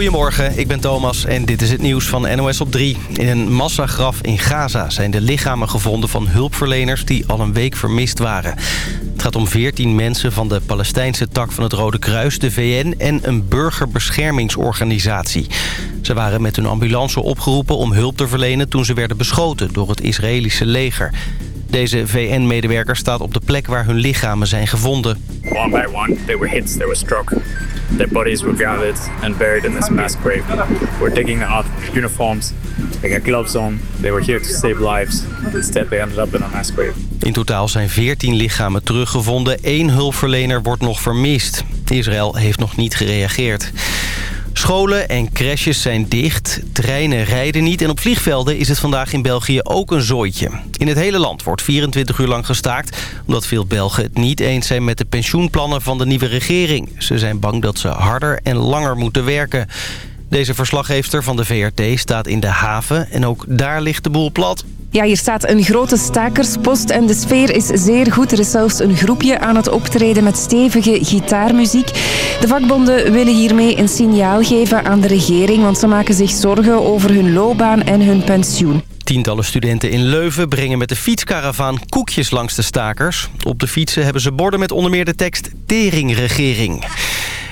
Goedemorgen, ik ben Thomas en dit is het nieuws van NOS op 3. In een massagraf in Gaza zijn de lichamen gevonden van hulpverleners die al een week vermist waren. Het gaat om 14 mensen van de Palestijnse tak van het Rode Kruis, de VN en een burgerbeschermingsorganisatie. Ze waren met hun ambulance opgeroepen om hulp te verlenen toen ze werden beschoten door het Israëlische leger. Deze VN-medewerker staat op de plek waar hun lichamen zijn gevonden. One by one, they were hit, they were struck. Their bodies were gathered and buried in this mass grave. We're digging up uniforms. They got gloves on. They were here to save lives. Instead, they ended up in a mass grave. In totaal zijn 14 lichamen teruggevonden. Eén hulpverlener wordt nog vermist. Israël heeft nog niet gereageerd. Scholen en crèches zijn dicht, treinen rijden niet... en op vliegvelden is het vandaag in België ook een zooitje. In het hele land wordt 24 uur lang gestaakt... omdat veel Belgen het niet eens zijn met de pensioenplannen van de nieuwe regering. Ze zijn bang dat ze harder en langer moeten werken. Deze verslaggeefster van de VRT staat in de haven en ook daar ligt de boel plat. Ja, hier staat een grote stakerspost en de sfeer is zeer goed. Er is zelfs een groepje aan het optreden met stevige gitaarmuziek. De vakbonden willen hiermee een signaal geven aan de regering... want ze maken zich zorgen over hun loopbaan en hun pensioen. Tientallen studenten in Leuven brengen met de fietskaravaan koekjes langs de stakers. Op de fietsen hebben ze borden met onder meer de tekst Teringregering.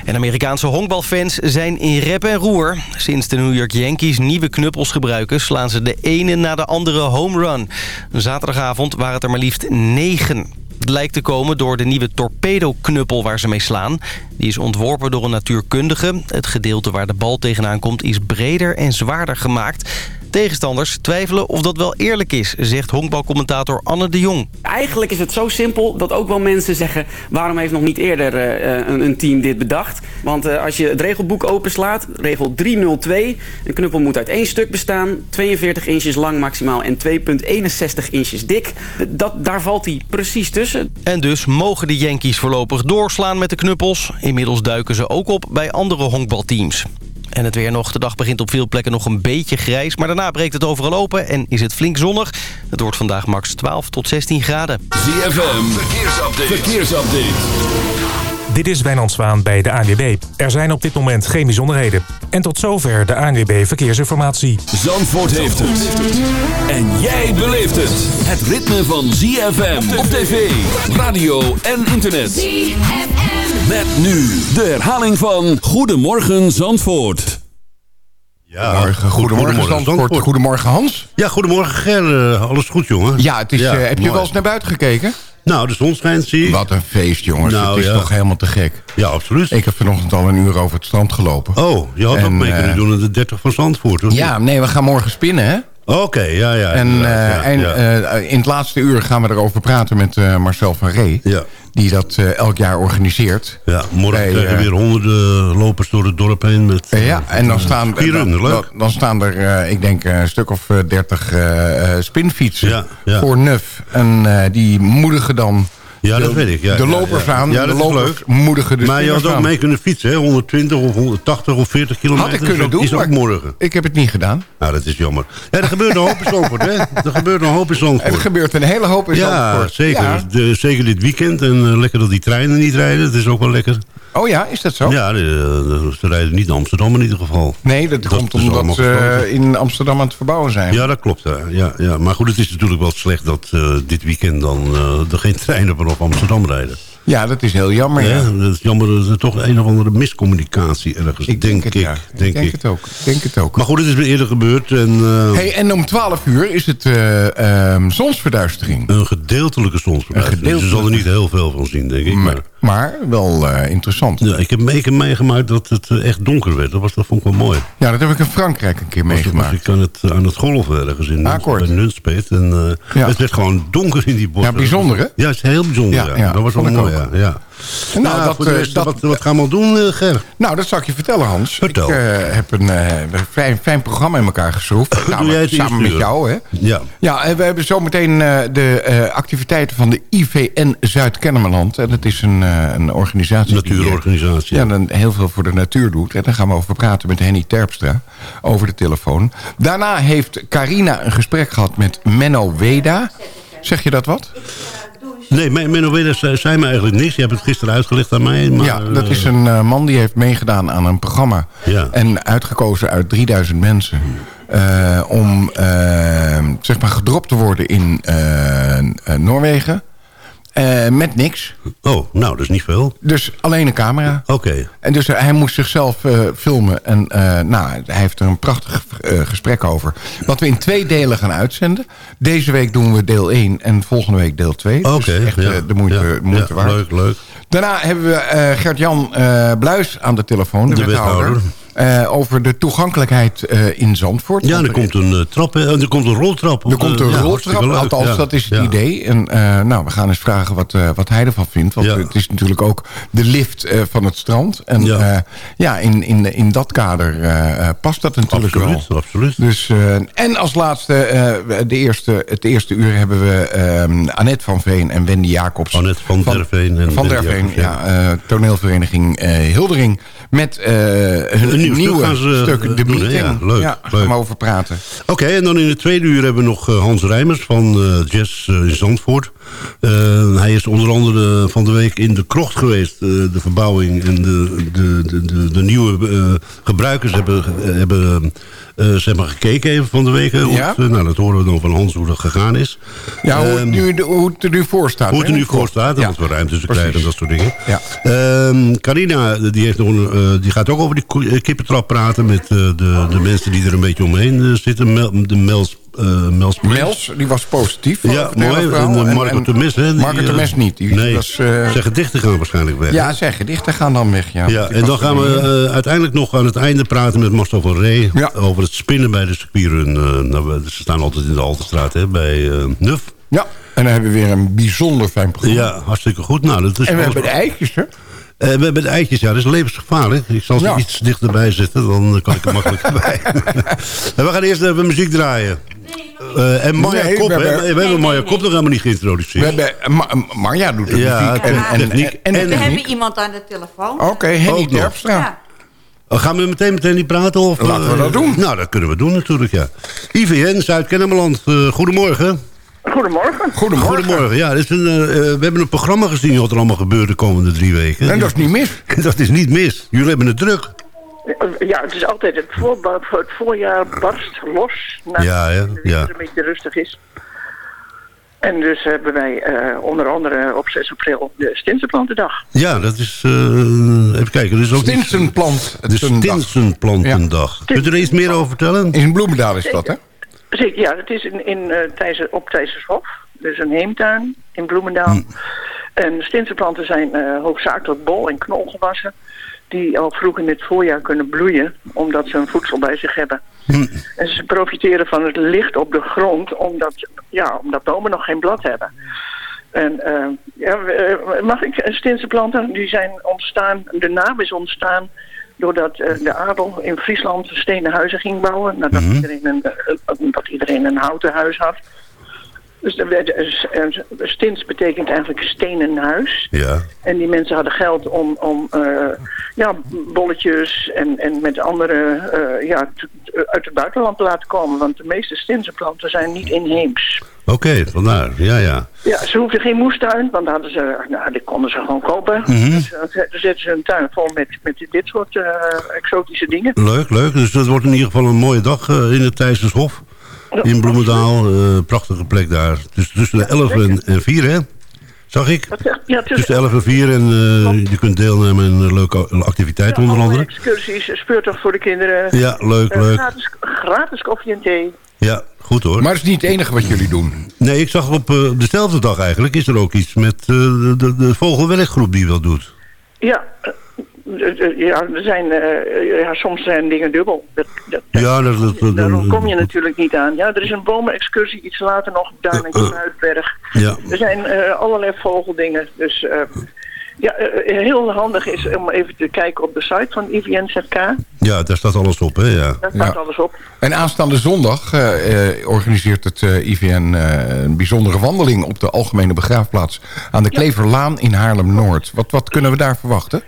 En Amerikaanse honkbalfans zijn in rep en roer. Sinds de New York Yankees nieuwe knuppels gebruiken... slaan ze de ene na de andere home run. Zaterdagavond waren het er maar liefst negen. Het lijkt te komen door de nieuwe torpedo-knuppel waar ze mee slaan. Die is ontworpen door een natuurkundige. Het gedeelte waar de bal tegenaan komt is breder en zwaarder gemaakt. Tegenstanders twijfelen of dat wel eerlijk is, zegt honkbalcommentator Anne de Jong. Eigenlijk is het zo simpel dat ook wel mensen zeggen... waarom heeft nog niet eerder uh, een, een, team dit bedacht? Want uh, als je het regelboek openslaat, regel 302... een knuppel moet uit één stuk bestaan... 42 inches lang maximaal en 2,61 inches dik. Dat, daar valt hij precies tussen. En dus mogen de Yankees voorlopig doorslaan met de knuppels. Inmiddels duiken ze ook op bij andere honkbalteams. En het weer nog. De dag begint op veel plekken nog een beetje grijs. Maar daarna breekt het overal open en is het flink zonnig. Het wordt vandaag max 12 tot 16 graden. ZFM, verkeersupdate. verkeersupdate. Dit is Wijnand Zwaan bij de ANWB. Er zijn op dit moment geen bijzonderheden. En tot zover de ANWB Verkeersinformatie. Zandvoort heeft het. En jij beleeft het. Het ritme van ZFM op tv, radio en internet. ZFM. Met nu de herhaling van Goedemorgen Zandvoort. Ja, goedemorgen, goedemorgen, Zandvoort. Goedemorgen Hans. Ja, goedemorgen Ger. Uh, alles goed jongen? Ja, het is, ja, uh, heb je wel eens naar buiten gekeken? Nou, de zon schijnt, zie ik. Wat een feest, jongens. Nou, het is ja. toch helemaal te gek. Ja, absoluut. Ik heb vanochtend al een uur over het strand gelopen. Oh, je had en, ook mee kunnen uh, doen in de 30 van Zandvoort. Ja, nee, we gaan morgen spinnen, hè? Oké, okay, ja, ja. En, ja, en ja. in het laatste uur gaan we erover praten met Marcel van Ree. Ja die dat elk jaar organiseert. Ja, morgen bij, krijgen weer honderden lopers door het dorp heen. Met, ja, en dan staan, dan, dan, dan, staan er, ik denk, een stuk of dertig spinfietsen ja, ja. voor nuf. En die moedigen dan ja, de, dat weet ik. Ja, de lopers ja, ja. aan, ja, dat de lopers is leuk. moedigen de Maar je had ook aan. mee kunnen fietsen, hè? 120 of 180 of 40 kilometer. Had ik kunnen doen, is ook morgen. ik heb het niet gedaan. Nou, dat is jammer. Ja, er gebeurt een hoop in Zandvoort, hè? Er gebeurt een hoop in Zandvoort. Er gebeurt een hele hoop in ja, Zandvoort. Zeker. Ja, zeker. Zeker dit weekend. En uh, lekker dat die treinen niet rijden. Dat is ook wel lekker. Oh ja, is dat zo? Ja, de, ze rijden niet in Amsterdam in ieder geval. Nee, dat, dat komt omdat ze uh, in Amsterdam aan het verbouwen zijn. Ja, dat klopt. Ja, ja. Maar goed, het is natuurlijk wel slecht dat uh, dit weekend dan uh, er geen treinen vanaf Amsterdam rijden. Ja, dat is heel jammer. Ja, ja. dat is jammer dat er toch een of andere miscommunicatie ergens. Ik denk, ik. Ja. Denk, ik denk ik. het ook. Ik denk het ook. Maar goed, het is weer eerder gebeurd. En, uh, hey, en om 12 uur is het um, zonsverduistering. Een gedeeltelijke zonsverduistering. Een gedeeltelijke. Dus je zal er niet heel veel van zien, denk ik. Maar, maar wel uh, interessant. Ja, ik heb meegemaakt dat het echt donker werd. Dat, was, dat vond ik wel mooi. Ja, dat heb ik in Frankrijk een keer was, meegemaakt. Was ik aan het, aan het golven ergens in Akkoord. Nunspeet. En ja. het werd gewoon donker in die bossen. Ja, bijzonder hè? Ja, het is heel bijzonder. Ja, ja. dat was wel mooi. Ja. Nou, nou dat, rest, dat, wat, wat, gaan we doen, uh, Ger? Nou, dat zal ik je vertellen, Hans. Vertel. Ik uh, heb een fijn, fijn programma in elkaar geschroefd. nou, samen met jou, hè? Ja. Ja, en we hebben zometeen de activiteiten van de IVN Zuid-Kennemerland. En dat is een, een organisatie... Natuurorganisatie. Die, ja, dan heel veel voor de natuur doet. En daar gaan we over praten met Henny Terpstra. Over de telefoon. Daarna heeft Carina een gesprek gehad met Menno Weda. Zeg je dat wat? Nee, Menno Widders zei me eigenlijk niks. Je hebt het gisteren uitgelegd aan mij. Maar, ja, dat is een man die heeft meegedaan aan een programma. Ja. En uitgekozen uit 3000 mensen. om zeg maar gedropt te worden in Noorwegen. Uh, met niks. Oh, nou, dat is niet veel. Dus alleen een camera. Oké. En dus hij moest zichzelf uh, filmen. En uh, nou, hij heeft er een prachtig gesprek over. Wat we in twee delen gaan uitzenden. Deze week doen we deel 1 en volgende week deel 2. Oké. Okay, dus echt ja, de moeite, ja, moeite ja, waard. Leuk, leuk. Daarna hebben we Gert-Jan Bluis aan de telefoon. De, de wethouder. wethouder. Uh, over de toegankelijkheid uh, in Zandvoort. Ja, er komt een uh, trap, er komt een roltrap. Er komt een roltrap, althans ja, dat is het ja. idee. En nou, we gaan eens vragen wat, wat hij ervan vindt. Want het is natuurlijk ook de lift van het strand. En ja, ja in, in, in dat kader past dat natuurlijk absoluut, wel. Absoluut, dus, En als laatste, de eerste, het eerste uur hebben we Annette van Veen en Wendy Jacobs. Annette van, van der Veen. En van der Veen, ja. toneelvereniging Hildering. Met hun nieuw, nieuwe stuk, ze stuk, de meeting. Ja, leuk, ja, leuk. gaan we over praten. Oké, okay, en dan in het tweede uur hebben we nog uh, Hans Rijmers van uh, Jazz in Zandvoort. hij is onder andere van de week in de krocht geweest. de verbouwing en de, de, de, de, de nieuwe gebruikers hebben... hebben zeg maar gekeken even van de week. Hoe Ja? het, nou, dat horen we dan van Hans hoe dat gegaan is. Ja, hoe, het Ehm, nu, hoe het er nu voor staat. hoe het er nu voor staat, dat Ja, we ruimte te krijgen en dat soort dingen. Ja. Ehm, Carina, die, heeft nog een, eh, die gaat ook over die eh, kippentrap praten... met eh, de, de mensen die er een beetje omheen eh, zitten. Mel, de Mels... eh Mels, Mels, die was positief. Ja, mooi. En, Marco Temes, hè? die, Marco Temes niet. Die nee, was, eh, zijn gedichten gaan waarschijnlijk weg. ja, zeg, gedichten gaan dan weg. Ja, Ja, en dan gaan we uiteindelijk nog aan het einde praten met Marcel van Ree... Ja. over het spinnen bij de circuitrun. nou, ze staan altijd in de Altenstraat, hè, bij Nuf. Ja, en dan hebben we weer een bijzonder fijn programma. Ja, hartstikke goed. Nou, dat is En we hebben de eitjes, hè? Eh, we hebben de eitjes, ja, dat is levensgevaarlijk. Ik zal ze Ja. iets dichterbij zetten, dan kan ik er makkelijker bij. we gaan eerst even muziek draaien. Eh, en Maya Nee, Kop, we hè? hebben- we hebben Maya Kop nog helemaal niet We geïntroduceerd. hebben, eh, Ma- Marja doet de Ja, muziek en, en, techniek en, en, We techniek. hebben iemand aan de telefoon. Oké, Henny. Terpstra. Ja. Oh, gaan we meteen meteen niet praten? Of, Laten we eh, dat doen. Nou, dat kunnen we doen natuurlijk, ja. IVN, Zuid-Kennemerland, eh, goedemorgen. Goedemorgen. Goedemorgen. Goedemorgen. Ja, dit is een, eh, eh, we hebben een programma gezien wat er allemaal gebeurt de komende drie weken. En dat is niet mis. dat is niet mis. Jullie hebben het druk. Ja, het is altijd het, voor, het voorjaar barst los. Na Ja, ja, de winter ja. een beetje rustig is. En dus hebben wij eh, onder andere op 6 april de Stinsenplantendag. Ja, dat is... eh, even kijken. Dat is ook Stinsenplant. De Stinsenplantendag. Kunt u er iets meer over vertellen? In Bloemendaal is dat, hè? Ja, het is in, in, eh, Thijs, op Thijsershof. Dus een heemtuin in Bloemendaal. Hm. En stinsenplanten zijn eh, hoofdzakelijk bol- en knolgewassen. Die al vroeg in het voorjaar kunnen bloeien. Omdat ze een voedsel bij zich hebben. Hm. En ze profiteren van het licht op de grond. Omdat, ja, omdat bomen nog geen blad hebben. En eh, ja, mag ik stinsenplanten? Die zijn ontstaan, de naam is ontstaan doordat eh, de adel in Friesland stenen huizen ging bouwen. Nadat Mhm. iedereen, een, eh, dat iedereen een houten huis had. Dus werd, eh, eh, stins betekent eigenlijk stenen huis. Ja. En die mensen hadden geld om, om eh, ja, bolletjes en, en met andere eh, ja, uit het buitenland te laten komen. Want de meeste stinsenplanten zijn niet inheems. Oké, vandaar. Ja, ja. Ja, ze hoefden geen moestuin, want dan hadden ze, nou, die konden ze gewoon kopen. Mhm. Dus dan zet- dan zetten ze een tuin vol met, met dit soort eh, exotische dingen. Leuk, leuk. Dus dat wordt in ieder geval een mooie dag eh, in het Thijsershof. In Bloemendaal. eh, prachtige plek daar. Dus tussen de 11 en, en 4, hè? Zag ik? Ja, Tussen 11 en 4 en eh, je kunt deelnemen aan een leuke activiteit onder andere. excursies, speurtocht voor de kinderen. Ja, leuk, Eh, leuk. gratis, gratis koffie en thee. Ja, goed hoor. Maar het is niet het enige wat jullie doen. Nee, ik zag op eh, dezelfde dag eigenlijk is er ook iets met eh, de, de, de vogelwerkgroep die dat doet. Ja, eh, eh, eh, ja, er zijn, eh, ja, soms zijn dingen dubbel. Dat, dat, Ja, dat, dat, dat- Daarom kom je natuurlijk niet aan. Ja, er is een bomenexcursie iets later nog op Duin en Kruidberg. Ja. Er zijn eh, allerlei vogeldingen. Dus eh, ja, eh, heel handig is om even te kijken op de site van IVNZK. ja, daar staat alles op, hè? Ja. Daar staat Ja. alles op. En aanstaande zondag eh, eh, organiseert het eh, IVN eh, een bijzondere wandeling... op de Algemene Begraafplaats aan de Kleverlaan in Haarlem-Noord. Wat, wat kunnen we daar verwachten?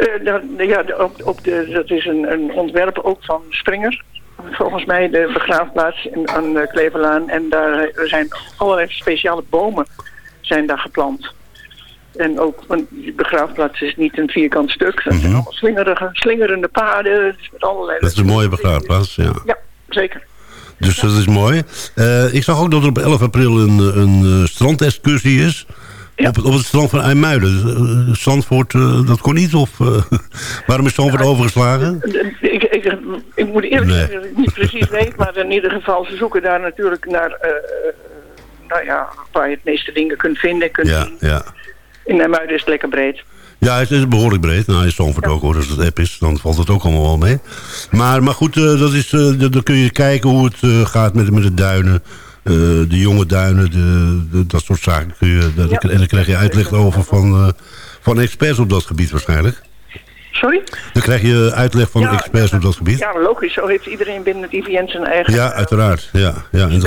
Eh, dan- ja, de- op, op de, dat is een, een ontwerp ook van Springer. Volgens mij de begraafplaats in, aan de Kleverlaan. En daar eh, zijn allerlei speciale bomen zijn daar geplant. En ook, want die begraafplaats is niet een vierkant stuk. Dat zijn allemaal slingerige, slingerende paden. Met allerlei Dat is een mooie begraafplaats, ja. Ja, zeker. Dus dat is mooi. Eh, ik zag ook dat er op 11 april een, een eh, strandexcursie is. Op, het- op het strand van IJmuiden. Zandvoort, eh, dat kon niet? Of eh, waarom is Zandvoort overgeslagen? Ik, ik, ik moet eerlijk zeggen dat ik niet precies weet, maar in ieder geval, ze zoeken daar natuurlijk naar, nou ja, waar je het meeste dingen kunt vinden. Kunt Ja, zien. ja. In Nijmuiden is het lekker breed. Ja, het is behoorlijk breed. Nou, is Zandvoort ook hoor. Als het app is, dan valt het ook allemaal wel mee. Maar, maar goed, dat is, dan kun je kijken hoe het gaat met, met de duinen. Eh, de jonge duinen, de, de- dat soort zaken. Kun je, dat- En dan krijg je uitleg over van, eh, van experts op dat gebied waarschijnlijk. Sorry? Dan krijg je uitleg van experts op dat gebied. Ja, logisch. Zo heeft iedereen binnen het IVN zijn eigen... Ja, uiteraard. Ja, ja, en.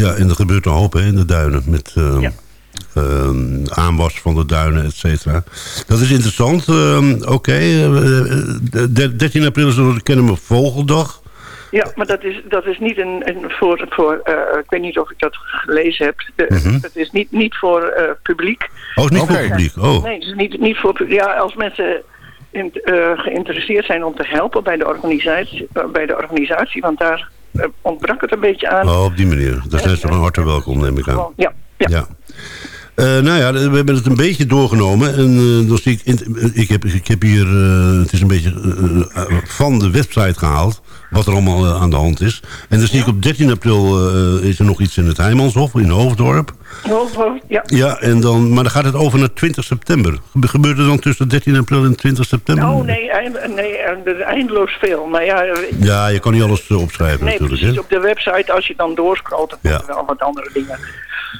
Ja, en er gebeurt een hoop hè, in de duinen. Met ehm, aanwas van de duinen, et cetera. Dat is interessant. Ehm, Oké, eh, eh, de- 13 april is de Kennemer Vogeldag. Ja, maar dat is, dat is niet een, een voor... voor eh, ik weet niet of ik dat gelezen heb. De, Mhm. Het is niet, niet voor eh, publiek. Oh, is niet voor publiek. Oh. Nee, het is niet, niet voor publiek. Ja, als mensen in, eh, geïnteresseerd zijn om te helpen bij de organisatie, bij de organisatie want daar ontbrak het een beetje aan. Oh, op die manier. Daar zijn ze van harte welkom, neem ik aan. Ja, ja. Ja. Nou ja, we hebben het een beetje doorgenomen. En zie ik, ik, heb, ik heb hier, het is een beetje van de website gehaald. Wat er allemaal eh, aan de hand is. En dan zie ik op 13 april eh, is er nog iets in het Heijmanshof in Hoofddorp. Oh, ja. Ja, en dan, maar dan gaat het over naar 20 september. Gebe- Gebeurt er dan tussen 13 april en 20 september? Oh nee, eind, nee, er is eindeloos veel. Maar ja, Ja, je kan niet alles eh, opschrijven nee, natuurlijk. precies Hè? op de website, als je dan doorscrollt, dan Ja. komen er wel wat andere dingen.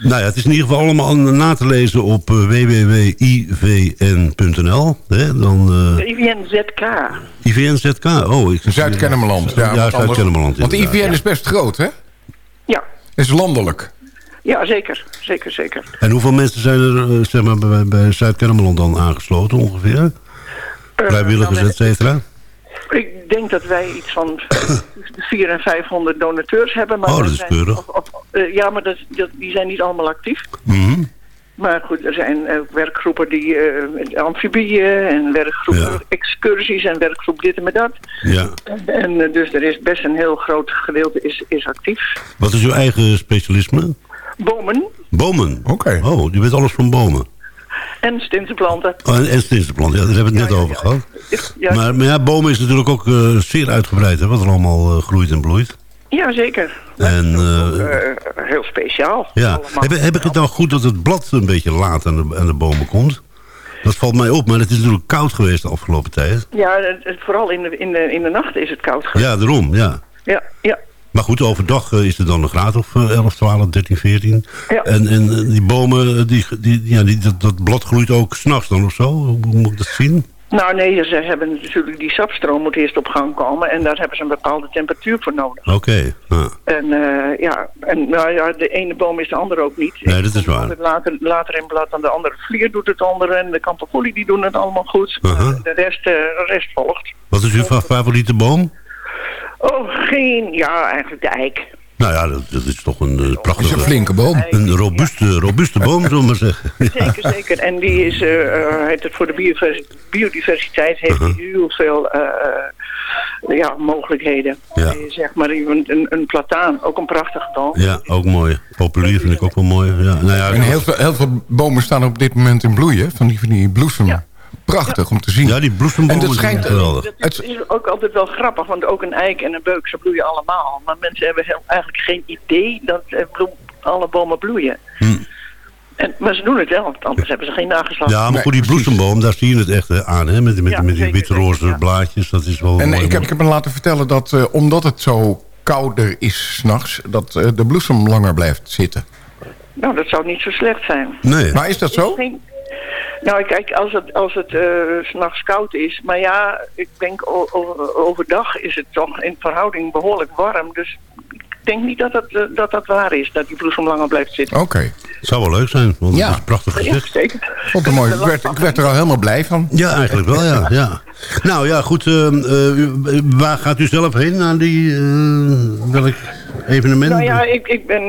Nou ja, het is in ieder geval allemaal na te lezen op eh, www.ivn.nl. hè, Dan, eh, De IVN-ZK. IVN-ZK, oh. ik- Zuid-Kennemerland. Ja, Zuid-Kennemerland. Want. IVN is best groot, hè? Ja. Is landelijk. Ja, zeker. Zeker, zeker. En hoeveel mensen zijn er eh, zeg maar, bij, bij Zuid-Kennemerland dan aangesloten ongeveer? Vrijwilligers, dan, et cetera? Ik denk dat wij iets van 400 en 500 donateurs hebben. Maar Oh, dat is zijn- keurig. of- of- eh, ja, maar dat, dat, die zijn niet allemaal actief. Mhm. Maar goed, er zijn eh, werkgroepen die eh, amfibieën en werkgroepen excursies en werkgroep dit en met dat. Ja. En dus er is best een heel groot gedeelte is, is actief. Wat is uw eigen specialisme? Bomen Bomen. Oké. Oh, je weet alles van bomen. En stinsenplanten. Oh, en, en stinsenplanten, ja, daar hebben we het net over gehad. Ja, Maar, maar ja, bomen is natuurlijk ook eh, zeer uitgebreid, hè, wat er allemaal eh, groeit en bloeit. ja zeker. En, eh, heel speciaal. ja. heb, heb ik het nou goed dat het blad een beetje laat aan de, aan de bomen komt? Dat valt mij op, maar het is natuurlijk koud geweest de afgelopen tijd. Ja, het- vooral in de, in, de, in de nacht is het koud geweest. Ja, daarom, ja. Ja, ja. Maar goed, overdag eh, is het dan een graad of eh, 11, 12, 13, 14. Ja. En, en eh, die bomen, eh, die, die, ja, die, dat, dat blad groeit ook s'nachts dan of zo? Hoe moet ik dat zien? Nou nee, ze hebben natuurlijk die sapstroom moet eerst op gang komen en daar hebben ze een bepaalde temperatuur voor nodig. Oké, ja. En ja, en nou ja, de ene boom is de andere ook niet. Nee, dat is waar. Later, later in blad dan de andere vlier doet het andere en de kamperfolie die doen het allemaal goed. De rest, de rest volgt. Wat is uw fa- favoriete boom? Oh, geen, ja, eigenlijk de eik. Nou ja, dat, dat is toch een eh, prachtige... een flinke boom. Een robuuste, robuuste boom, zullen we maar zeggen. Zeker, zeker. En die is, eh, eh, heet het voor de biodiversiteit heeft Uh-huh. heel veel ja, mogelijkheden. Ja. Zeg maar een, een, een plataan, ook een prachtige boom. Ja, ook mooi. Populier vind ik ook wel mooi. Ja, nou ja, En heel veel, heel veel bomen staan op dit moment in bloeien. Van die, van die bloesem. Prachtig om te zien. ja, die bloesembomen En dat zijn schijnt- geweldig. Dat is, is ook altijd wel grappig, want ook een eik en een beuk, ze bloeien allemaal. Maar mensen hebben heel, eigenlijk geen idee dat eh, bloem, alle bomen bloeien. Hm. En, maar ze doen het wel, want anders hebben ze geen nageslacht. Ja, maar Nee, goed, die precies. bloesemboom, daar zie je het echt aan, hè? Met, met, Ja, met die wit-roze ja. blaadjes, dat is wel En mooi. ik heb, ik heb me laten vertellen dat eh, omdat het zo kouder is s'nachts... dat eh, de bloesem langer blijft zitten. Nou, dat zou niet zo slecht zijn. Nee, Maar is dat zo? Geen- Nou, kijk, als het, als het eh, s s'nachts koud is. Maar ja, ik denk overdag is het toch in verhouding behoorlijk warm. Dus ik denk niet dat dat, eh, dat, dat waar is, dat die bloesem langer blijft zitten. Oké. het zou wel leuk zijn, want Ja. het is prachtig Ja, gezicht. zeker. Vond het mooi. Ik werd, ik werd er al helemaal blij van. Ja, eigenlijk wel, ja. ja. Nou ja, goed. eh, eh, waar gaat u zelf heen? Naar die, eh, welk, evenementen? Nou ja, ik, ik ben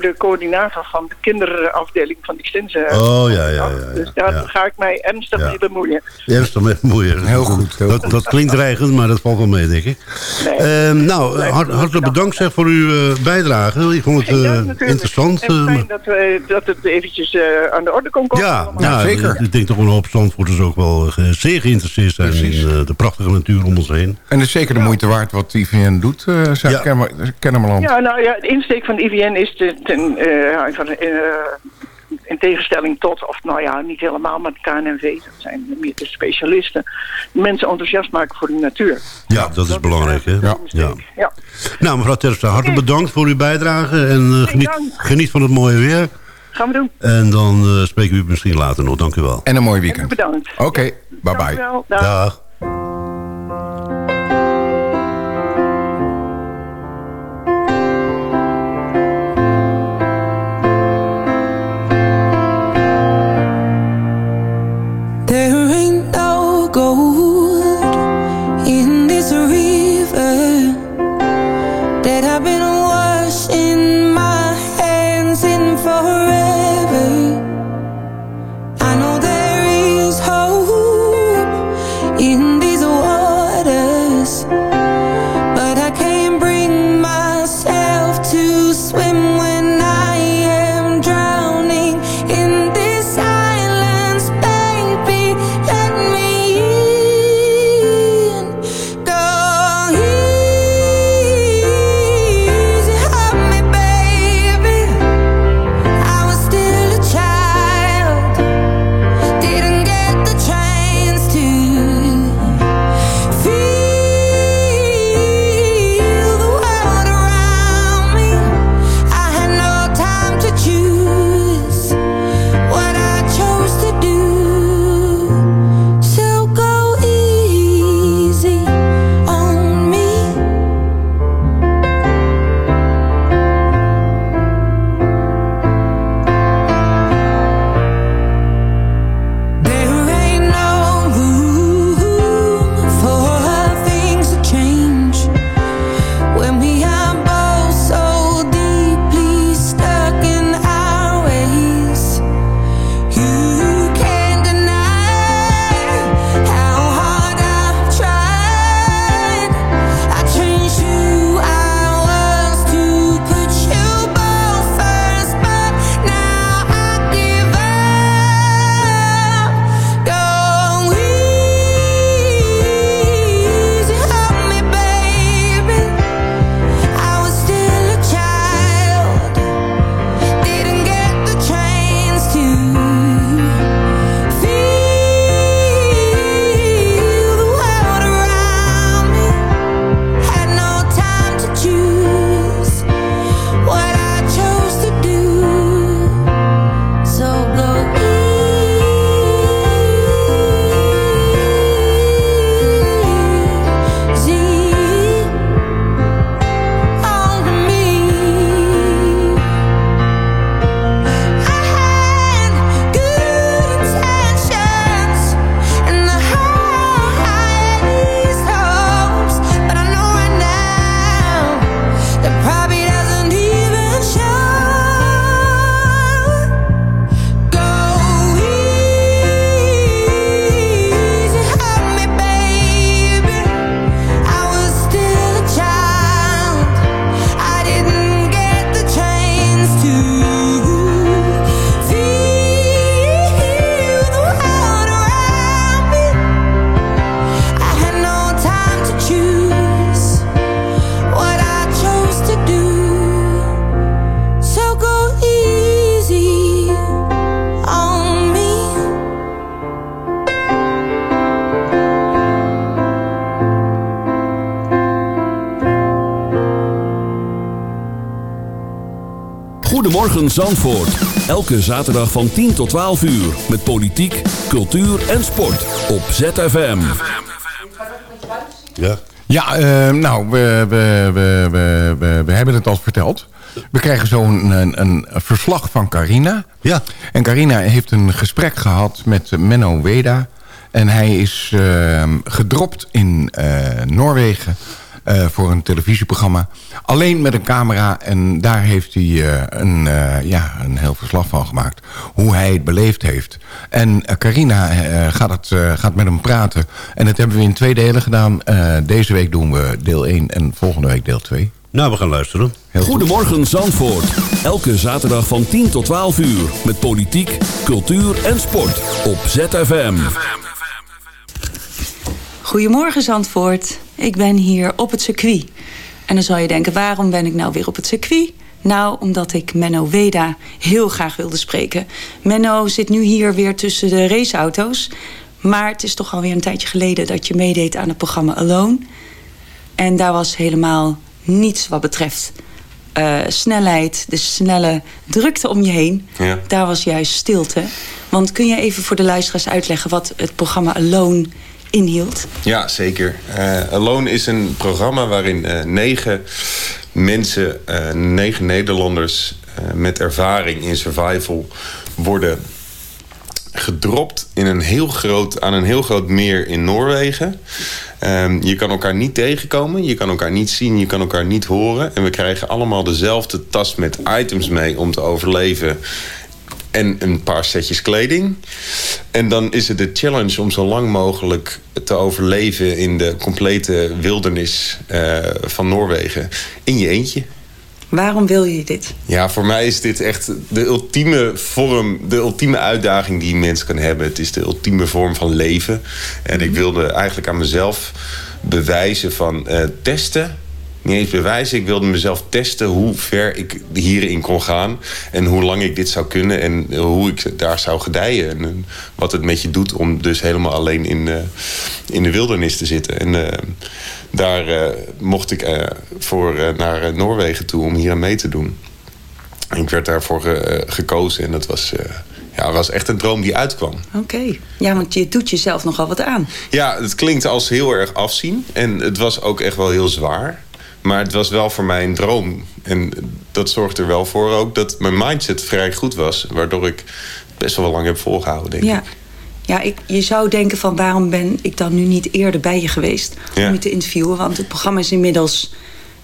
de coördinator van de kinderafdeling van Extense. Oh, ja, ja, ja. ja dus daar ga ik mij ernstig mee bemoeien. Ernstig mee bemoeien. Heel goed. Heel dat, dat, klinkt dreigend, maar dat valt wel mee, denk ik. Nee. Uh, nou, hart, hartelijk bedankt zeg, voor uw uh, bijdrage. Ik vond het uh, interessant. En fijn dat, we, dat het eventjes aan de orde kon komen. Ja, ja zeker. Ik denk toch een hoop Zandvoorters ook wel zeer geïnteresseerd zijn Precies. in de prachtige natuur om ons heen. En het is zeker de moeite waard wat IVN doet, uh, ja. Kennemerland. Ja, nou ja, de insteek van de IVN is te, ten, uh, van, uh, in tegenstelling tot, of nou ja, niet helemaal, maar de KNNV, dat zijn meer de specialisten, mensen enthousiast maken voor de natuur. Ja, dat, is belangrijk, hè? Ja. ja. ja. Nou, mevrouw Terstra, hartelijk bedankt voor uw bijdrage en geniet, geniet van het mooie weer. Gaan we doen. En dan spreken we u misschien later nog. Dank u wel. En een mooi weekend. bedankt. Oké, okay, bye bye. Dag. Dag. Goedemorgen Zandvoort. Elke zaterdag van 10 tot 12 uur. Met politiek, cultuur en sport. Op ZFM. Ja, ja uh, nou, we, we, we, we, we hebben het al verteld. We krijgen zo'n een, een, verslag van Carina. Ja. En Carina heeft een gesprek gehad met Menno Weda. En hij is uh, gedropt in uh, Noorwegen voor een televisieprogramma. Alleen met een camera. En daar heeft hij een, ja, een heel verslag van gemaakt. Hoe hij het beleefd heeft. En Carina gaat, het, gaat met hem praten. En dat hebben we in twee delen gedaan. deze week doen we deel 1 en volgende week deel 2. Nou, we gaan luisteren. Goedemorgen Zandvoort. Elke zaterdag van 10 tot 12 uur. Met politiek, cultuur en sport. Op ZFM. Goedemorgen Zandvoort. Ik ben hier op het circuit. En dan zal je denken, waarom ben ik nou weer op het circuit? Nou, omdat ik Menno Weda heel graag wilde spreken. Menno zit nu hier weer tussen de raceauto's. Maar het is toch alweer een tijdje geleden dat je meedeed aan het programma Alone. En daar was helemaal niets wat betreft uh, snelheid, de snelle drukte om je heen. Ja. Daar was juist stilte. Want kun je even voor de luisteraars uitleggen wat het programma Alone inhield? Ja, zeker. Uh, Alone is een programma waarin uh, negen mensen, negen Nederlanders met ervaring in survival worden gedropt in een heel groot, aan een heel groot meer in Noorwegen. Um, je kan elkaar niet tegenkomen, je kan elkaar niet zien, je kan elkaar niet horen. En we krijgen allemaal dezelfde tas met items mee om te overleven. En een paar setjes kleding. En dan is het de challenge om zo lang mogelijk te overleven in de complete wildernis uh, van Noorwegen. In je eentje. Waarom wil je dit? Ja, voor mij is dit echt de ultieme vorm, de ultieme uitdaging die een mens kan hebben. Het is de ultieme vorm van leven. En ik mhm. wilde eigenlijk aan mezelf bewijzen van uh, testen niet eens bewijzen. Ik wilde mezelf testen hoe ver ik hierin kon gaan. En hoe lang ik dit zou kunnen. En hoe ik daar zou gedijen. En wat het met je doet om dus helemaal alleen in, uh, in de wildernis te zitten. En uh, daar uh, mocht ik voor naar Noorwegen toe om hier aan mee te doen. En ik werd daarvoor gekozen. En dat was ja, was echt een droom die uitkwam. Oké. Ja, want je doet jezelf nogal wat aan. Ja, het klinkt als heel erg afzien. En het was ook echt wel heel zwaar. Maar het was wel voor mij een droom. En dat zorgde er wel voor ook dat mijn mindset vrij goed was. Waardoor ik best wel lang heb volgehouden, denk ja. ik. Ja, ik, je zou denken van waarom ben ik dan nu niet eerder bij je geweest om je te interviewen. Want het programma is inmiddels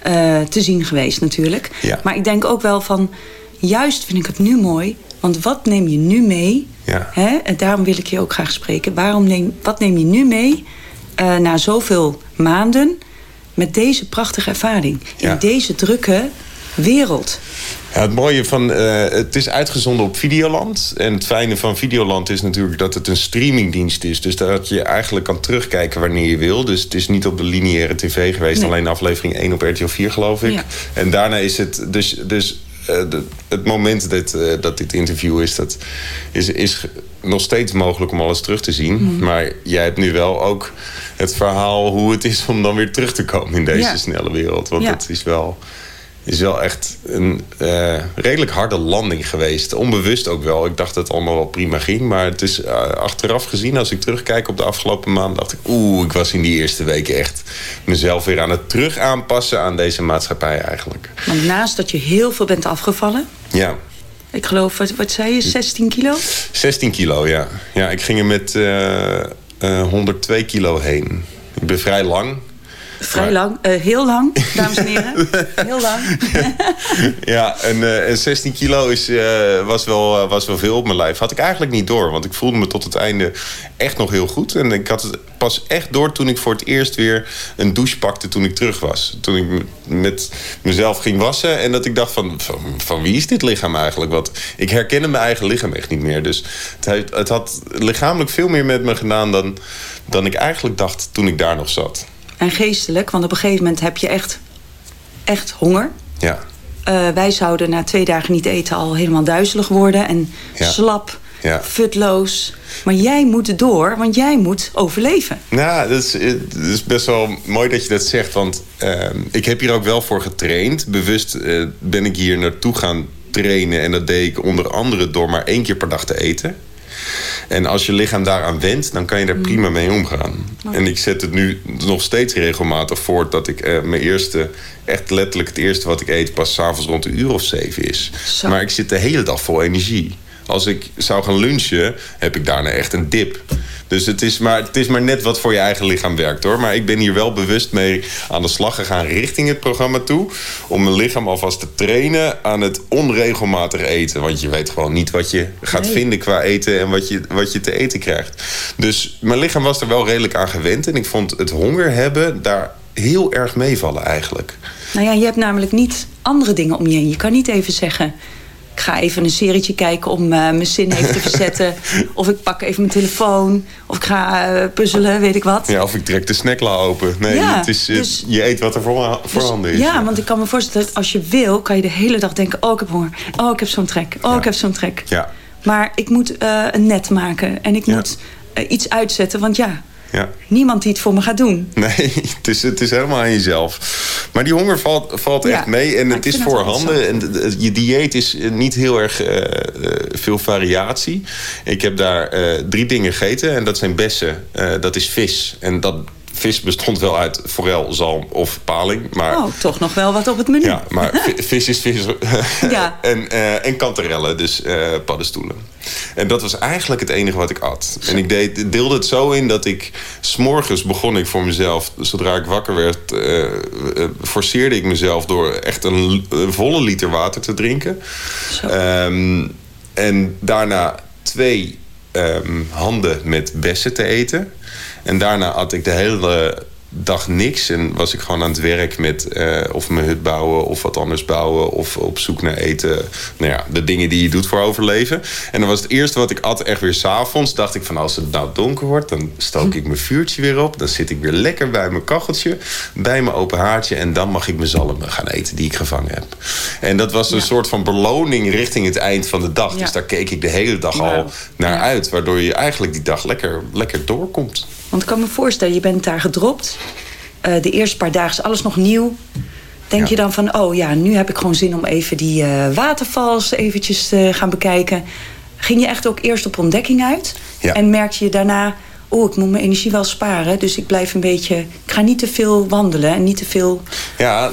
uh, te zien geweest natuurlijk. Ja. Maar ik denk ook wel van, juist vind ik het nu mooi. Want wat neem je nu mee? Ja. Hè? En daarom wil ik je ook graag spreken. Waarom neem, wat neem je nu mee uh, na zoveel maanden met deze prachtige ervaring. In deze drukke wereld. Ja, het mooie van, uh, het is uitgezonden op Videoland. En het fijne van Videoland is natuurlijk dat het een streamingdienst is. Dus dat je eigenlijk kan terugkijken wanneer je wil. Dus het is niet op de lineaire tv geweest. Nee. Alleen aflevering 1 op RTL 4 geloof ik. Ja. En daarna is het dus... dus uh, de, het moment dat, uh, dat dit interview is, dat is, is nog steeds mogelijk om alles terug te zien. Mm. Maar jij hebt nu wel ook het verhaal hoe het is om dan weer terug te komen in deze Ja. snelle wereld. Want het is wel, is wel echt een eh, redelijk harde landing geweest. Onbewust ook wel. Ik dacht dat het allemaal wel prima ging. Maar het is eh, achteraf gezien, als ik terugkijk op de afgelopen maanden, dacht ik, oeh, ik was in die eerste weken echt mezelf weer aan het terug aanpassen aan deze maatschappij eigenlijk. Want naast dat je heel veel bent afgevallen. Ja. Ik geloof, wat, wat zei je, 16 kilo? 16 kilo, ja. Ja, ik ging er met eh, 102 kilo heen. Ik ben vrij lang. Vrij lang, eh, heel lang, dames en heren. heel lang. Ja, en, eh, en 16 kilo is, eh, was, wel, eh, was wel veel op mijn lijf. Had ik eigenlijk niet door, want ik voelde me tot het einde echt nog heel goed. En ik had het pas echt door toen ik voor het eerst weer een douche pakte toen ik terug was. Toen ik met mezelf ging wassen en dat ik dacht van, van, wie is dit lichaam eigenlijk? Want ik herkende mijn eigen lichaam echt niet meer. Dus het, het had lichamelijk veel meer met me gedaan dan, dan ik eigenlijk dacht toen ik daar nog zat. En geestelijk, want op een gegeven moment heb je echt, echt honger. Ja. Eh, wij zouden na twee dagen niet eten al helemaal duizelig worden. En Ja. slap, Ja. futloos. Maar jij moet door, want jij moet overleven. Nou, dat is, het is best wel mooi dat je dat zegt. Want ehm, ik heb hier ook wel voor getraind. Bewust eh, ben ik hier naartoe gaan trainen. En dat deed ik onder andere door maar één keer per dag te eten. En als je lichaam daaraan wendt, dan kan je daar prima mee omgaan. En ik zet het nu nog steeds regelmatig voort dat ik eh, mijn eerste, echt letterlijk het eerste wat ik eet, pas s'avonds rond een uur of zeven is. Zo. Maar ik zit de hele dag vol energie. Als ik zou gaan lunchen, heb ik daarna echt een dip. Dus het is, maar, het is maar net wat voor je eigen lichaam werkt hoor. Maar ik ben hier wel bewust mee aan de slag gegaan richting het programma toe. Om mijn lichaam alvast te trainen aan het onregelmatig eten. Want je weet gewoon niet wat je gaat vinden qua eten en wat je, wat je te eten krijgt. Dus mijn lichaam was er wel redelijk aan gewend. En ik vond het honger hebben daar heel erg meevallen eigenlijk. Nou ja, je hebt namelijk niet andere dingen om je heen. Je kan niet even zeggen ik ga even een serietje kijken om uh, mijn zin even te verzetten. of ik pak even mijn telefoon. Of ik ga uh, puzzelen, weet ik wat. Ja, of ik trek de snackla open. Nee, ja, het is, dus, je eet wat er voor, voorhanden dus, is. Ja, want ik kan me voorstellen, als je wil, kan je de hele dag denken... oh, ik heb honger. Oh, ik heb zo'n trek. Oh, ik heb zo'n trek. Ja. Maar ik moet uh, een net maken. En ik moet iets uitzetten, want ja... Ja. Niemand die het voor me gaat doen. Nee, het is, het is helemaal aan jezelf. Maar die honger valt, valt echt mee. En het is voorhanden. En je dieet is niet heel erg uh, veel variatie. Ik heb daar uh, drie dingen gegeten. En dat zijn bessen. dat is vis. En dat vis bestond wel uit forel, zalm of paling. Maar, oh, toch nog wel wat op het menu. Ja, maar vis is vis. ja. en, uh, en kanterellen, dus uh, paddenstoelen. En dat was eigenlijk het enige wat ik at. En ik deed, deelde het zo in dat ik... S'morgens begon ik voor mezelf, zodra ik wakker werd... Uh, forceerde ik mezelf door echt een, volle liter water te drinken. Um, en daarna twee um, handen met bessen te eten. En daarna had ik de hele dag niks. En was ik gewoon aan het werk met uh, of mijn hut bouwen of wat anders bouwen. Of op zoek naar eten. Nou ja, de dingen die je doet voor overleven. En dan was het eerste wat ik at echt weer s'avonds. Dacht ik van als het nou donker wordt, dan stook ik mijn vuurtje weer op. Dan zit ik weer lekker bij mijn kacheltje. Bij mijn open haartje. En dan mag ik mijn zalmen gaan eten die ik gevangen heb. En dat was een soort van beloning richting het eind van de dag. Dus daar keek ik de hele dag al naar uit. Waardoor je eigenlijk die dag lekker, lekker doorkomt. Want ik kan me voorstellen, je bent daar gedropt. Uh, de eerste paar dagen is alles nog nieuw. Denk je dan van, oh ja, nu heb ik gewoon zin om even die uh, watervals eventjes te gaan bekijken. Ging je echt ook eerst op ontdekking uit? Ja. En merkte je daarna, oh, ik moet mijn energie wel sparen. Dus ik blijf een beetje... Ik ga niet te veel wandelen en niet te veel... Ja,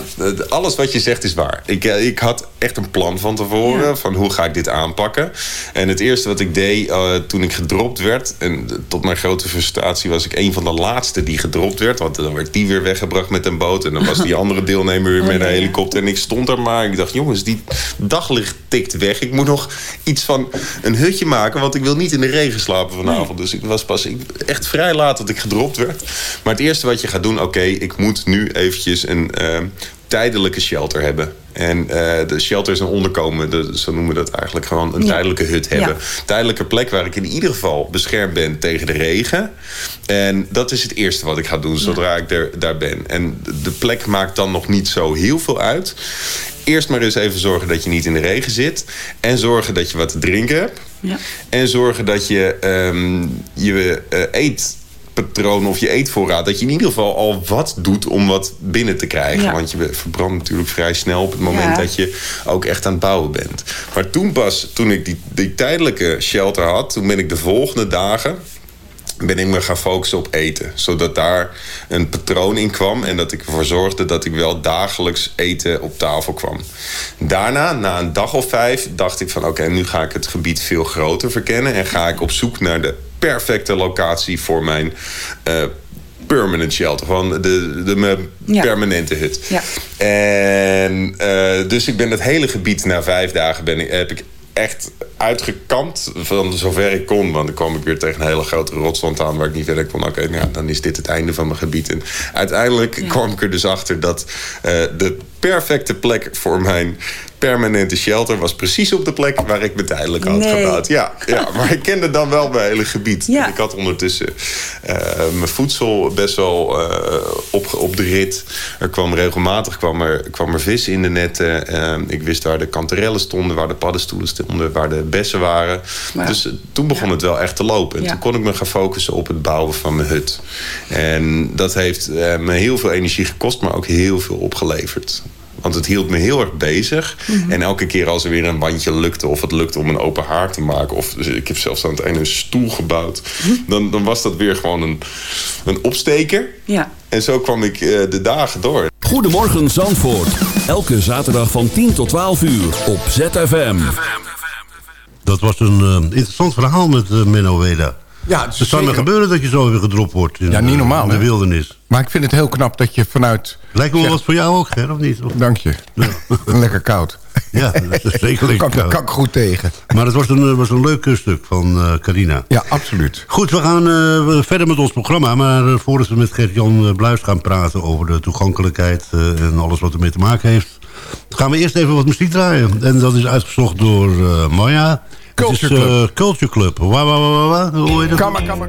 alles wat je zegt is waar. Ik, eh, ik had echt een plan van tevoren. Van hoe ga ik dit aanpakken. En het eerste wat ik deed uh, toen ik gedropt werd... en tot mijn grote frustratie was ik een van de laatste die gedropt werd. Want dan werd die weer weggebracht met een boot. En dan was die andere deelnemer weer oh, met een helikopter. En ik stond er maar. Ik dacht, jongens, die daglicht tikt weg. Ik moet nog iets van een hutje maken. Want ik wil niet in de regen slapen vanavond. Dus ik was pas echt vrij laat dat ik gedropt werd. Maar het eerste wat je gaat doen... oké, ik moet nu eventjes een uh, tijdelijke shelter hebben. En uh, de shelter is een onderkomen, de, zo noemen we dat eigenlijk gewoon een tijdelijke hut hebben. Tijdelijke plek waar ik in ieder geval beschermd ben tegen de regen. En dat is het eerste wat ik ga doen zodra ik er, daar ben. En de plek maakt dan nog niet zo heel veel uit. Eerst maar eens even zorgen dat je niet in de regen zit. En zorgen dat je wat te drinken hebt. Ja. En zorgen dat je um, je uh, eet patroon of je eetvoorraad... dat je in ieder geval al wat doet om wat binnen te krijgen. Want je verbrandt natuurlijk vrij snel op het moment dat je ook echt aan het bouwen bent. Maar toen pas, toen ik die, die tijdelijke shelter had... toen ben ik de volgende dagen ben ik me gaan focussen op eten. Zodat daar een patroon in kwam en dat ik ervoor zorgde dat ik wel dagelijks eten op tafel kwam. Daarna, na een dag of vijf, dacht ik van oké, nu ga ik het gebied veel groter verkennen en ga ik op zoek naar de perfecte locatie voor mijn uh, permanent shelter. Gewoon de, de, permanente hut. Ja. En uh, dus ik ben het hele gebied na vijf dagen ben ik, heb ik echt uitgekant van zover ik kon. Want dan kwam ik weer tegen een hele grote rotswand aan waar ik niet verder kon. Oké, nou, dan is dit het einde van mijn gebied. En uiteindelijk kwam ik er dus achter dat uh, de perfecte plek voor mijn permanente shelter was precies op de plek waar ik me tijdelijk had gebouwd. Ja, ja, maar ik kende dan wel mijn hele gebied. Ja. Ik had ondertussen uh, mijn voedsel best wel uh, op, op de rit. Er kwam regelmatig kwam er, kwam er vis in de netten. Uh, ik wist waar de kanterellen stonden, waar de paddenstoelen stonden, waar de bessen waren. Dus toen begon ja. het wel echt te lopen. En toen kon ik me gaan focussen op het bouwen van mijn hut. En dat heeft me heel veel energie gekost, maar ook heel veel opgeleverd. Want het hield me heel erg bezig. Mm -hmm. En elke keer als er weer een bandje lukte... of het lukte om een open haar te maken... of dus ik heb zelfs aan het einde een stoel gebouwd... Mhm. dan, dan was dat weer gewoon een, een opsteker. Ja. En zo kwam ik uh, de dagen door. Goedemorgen Zandvoort. Elke zaterdag van 10 tot 12 uur op ZFM. Dat was een interessant verhaal met Menno Weda. Ja, het, zou maar gebeuren dat je zo weer gedropt wordt in, ja, niet normaal, in de wildernis. Maar ik vind het heel knap dat je vanuit... Lijkt me wel wat voor jou ook, hè, of niet? Dank je. Ja. lekker koud. Ja, dat is zeker lekker kan, koud. Kan ik goed tegen. Maar het was een, was een leuk stuk van uh, Carina. Ja, absoluut. Goed, we gaan uh, verder met ons programma. Maar uh, voordat we met Gert-Jan Bluis gaan praten over de toegankelijkheid... en alles wat ermee te maken heeft... gaan we eerst even wat muziek draaien. En dat is uitgezocht door Maya... Culture Club. Uh, Culture Club. Wa, wa, wa, wa, Hoe heet het? Come on, come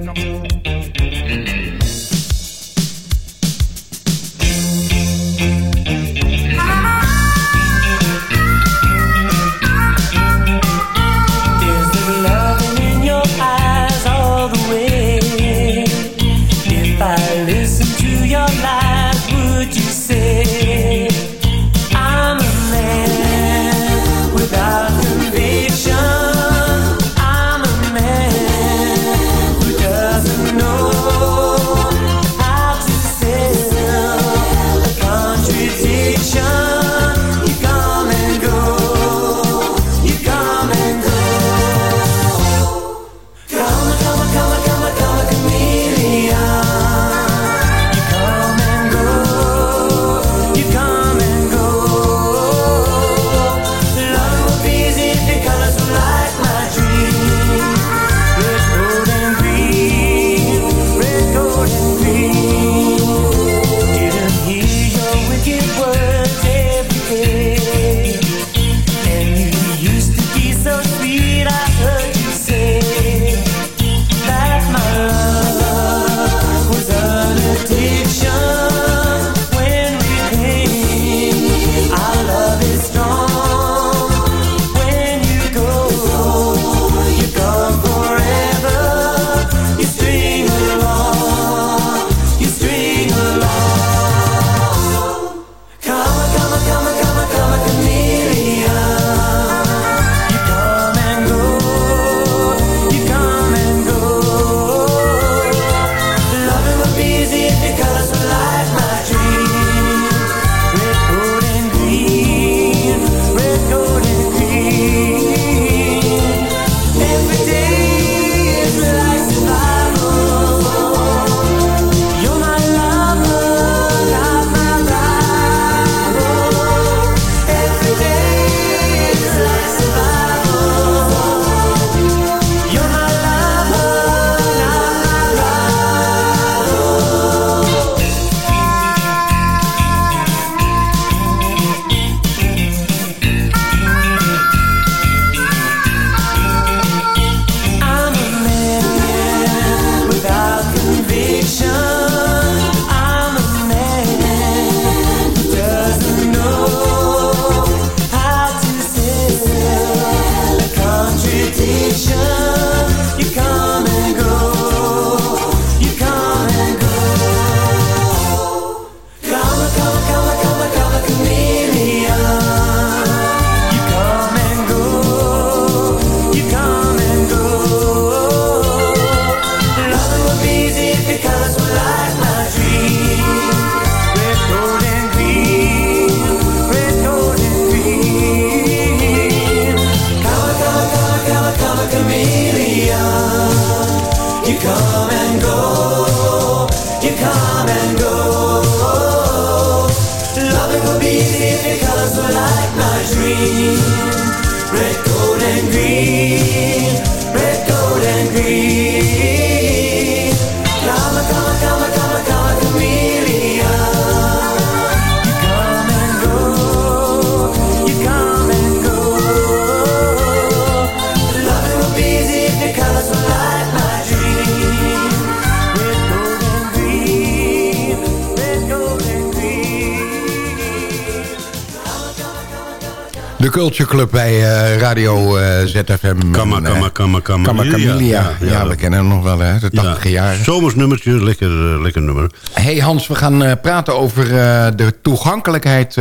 Culture Club bij uh, Radio uh, ZFM. Kamma, kamma, kamma, kamma. Kamma Camellia. Ja, ja, we kennen hem nog wel, hè, de 80 jaar. Zomersnummertje, lekker, uh, lekker nummer. hey Hans, we gaan praten over de toegankelijkheid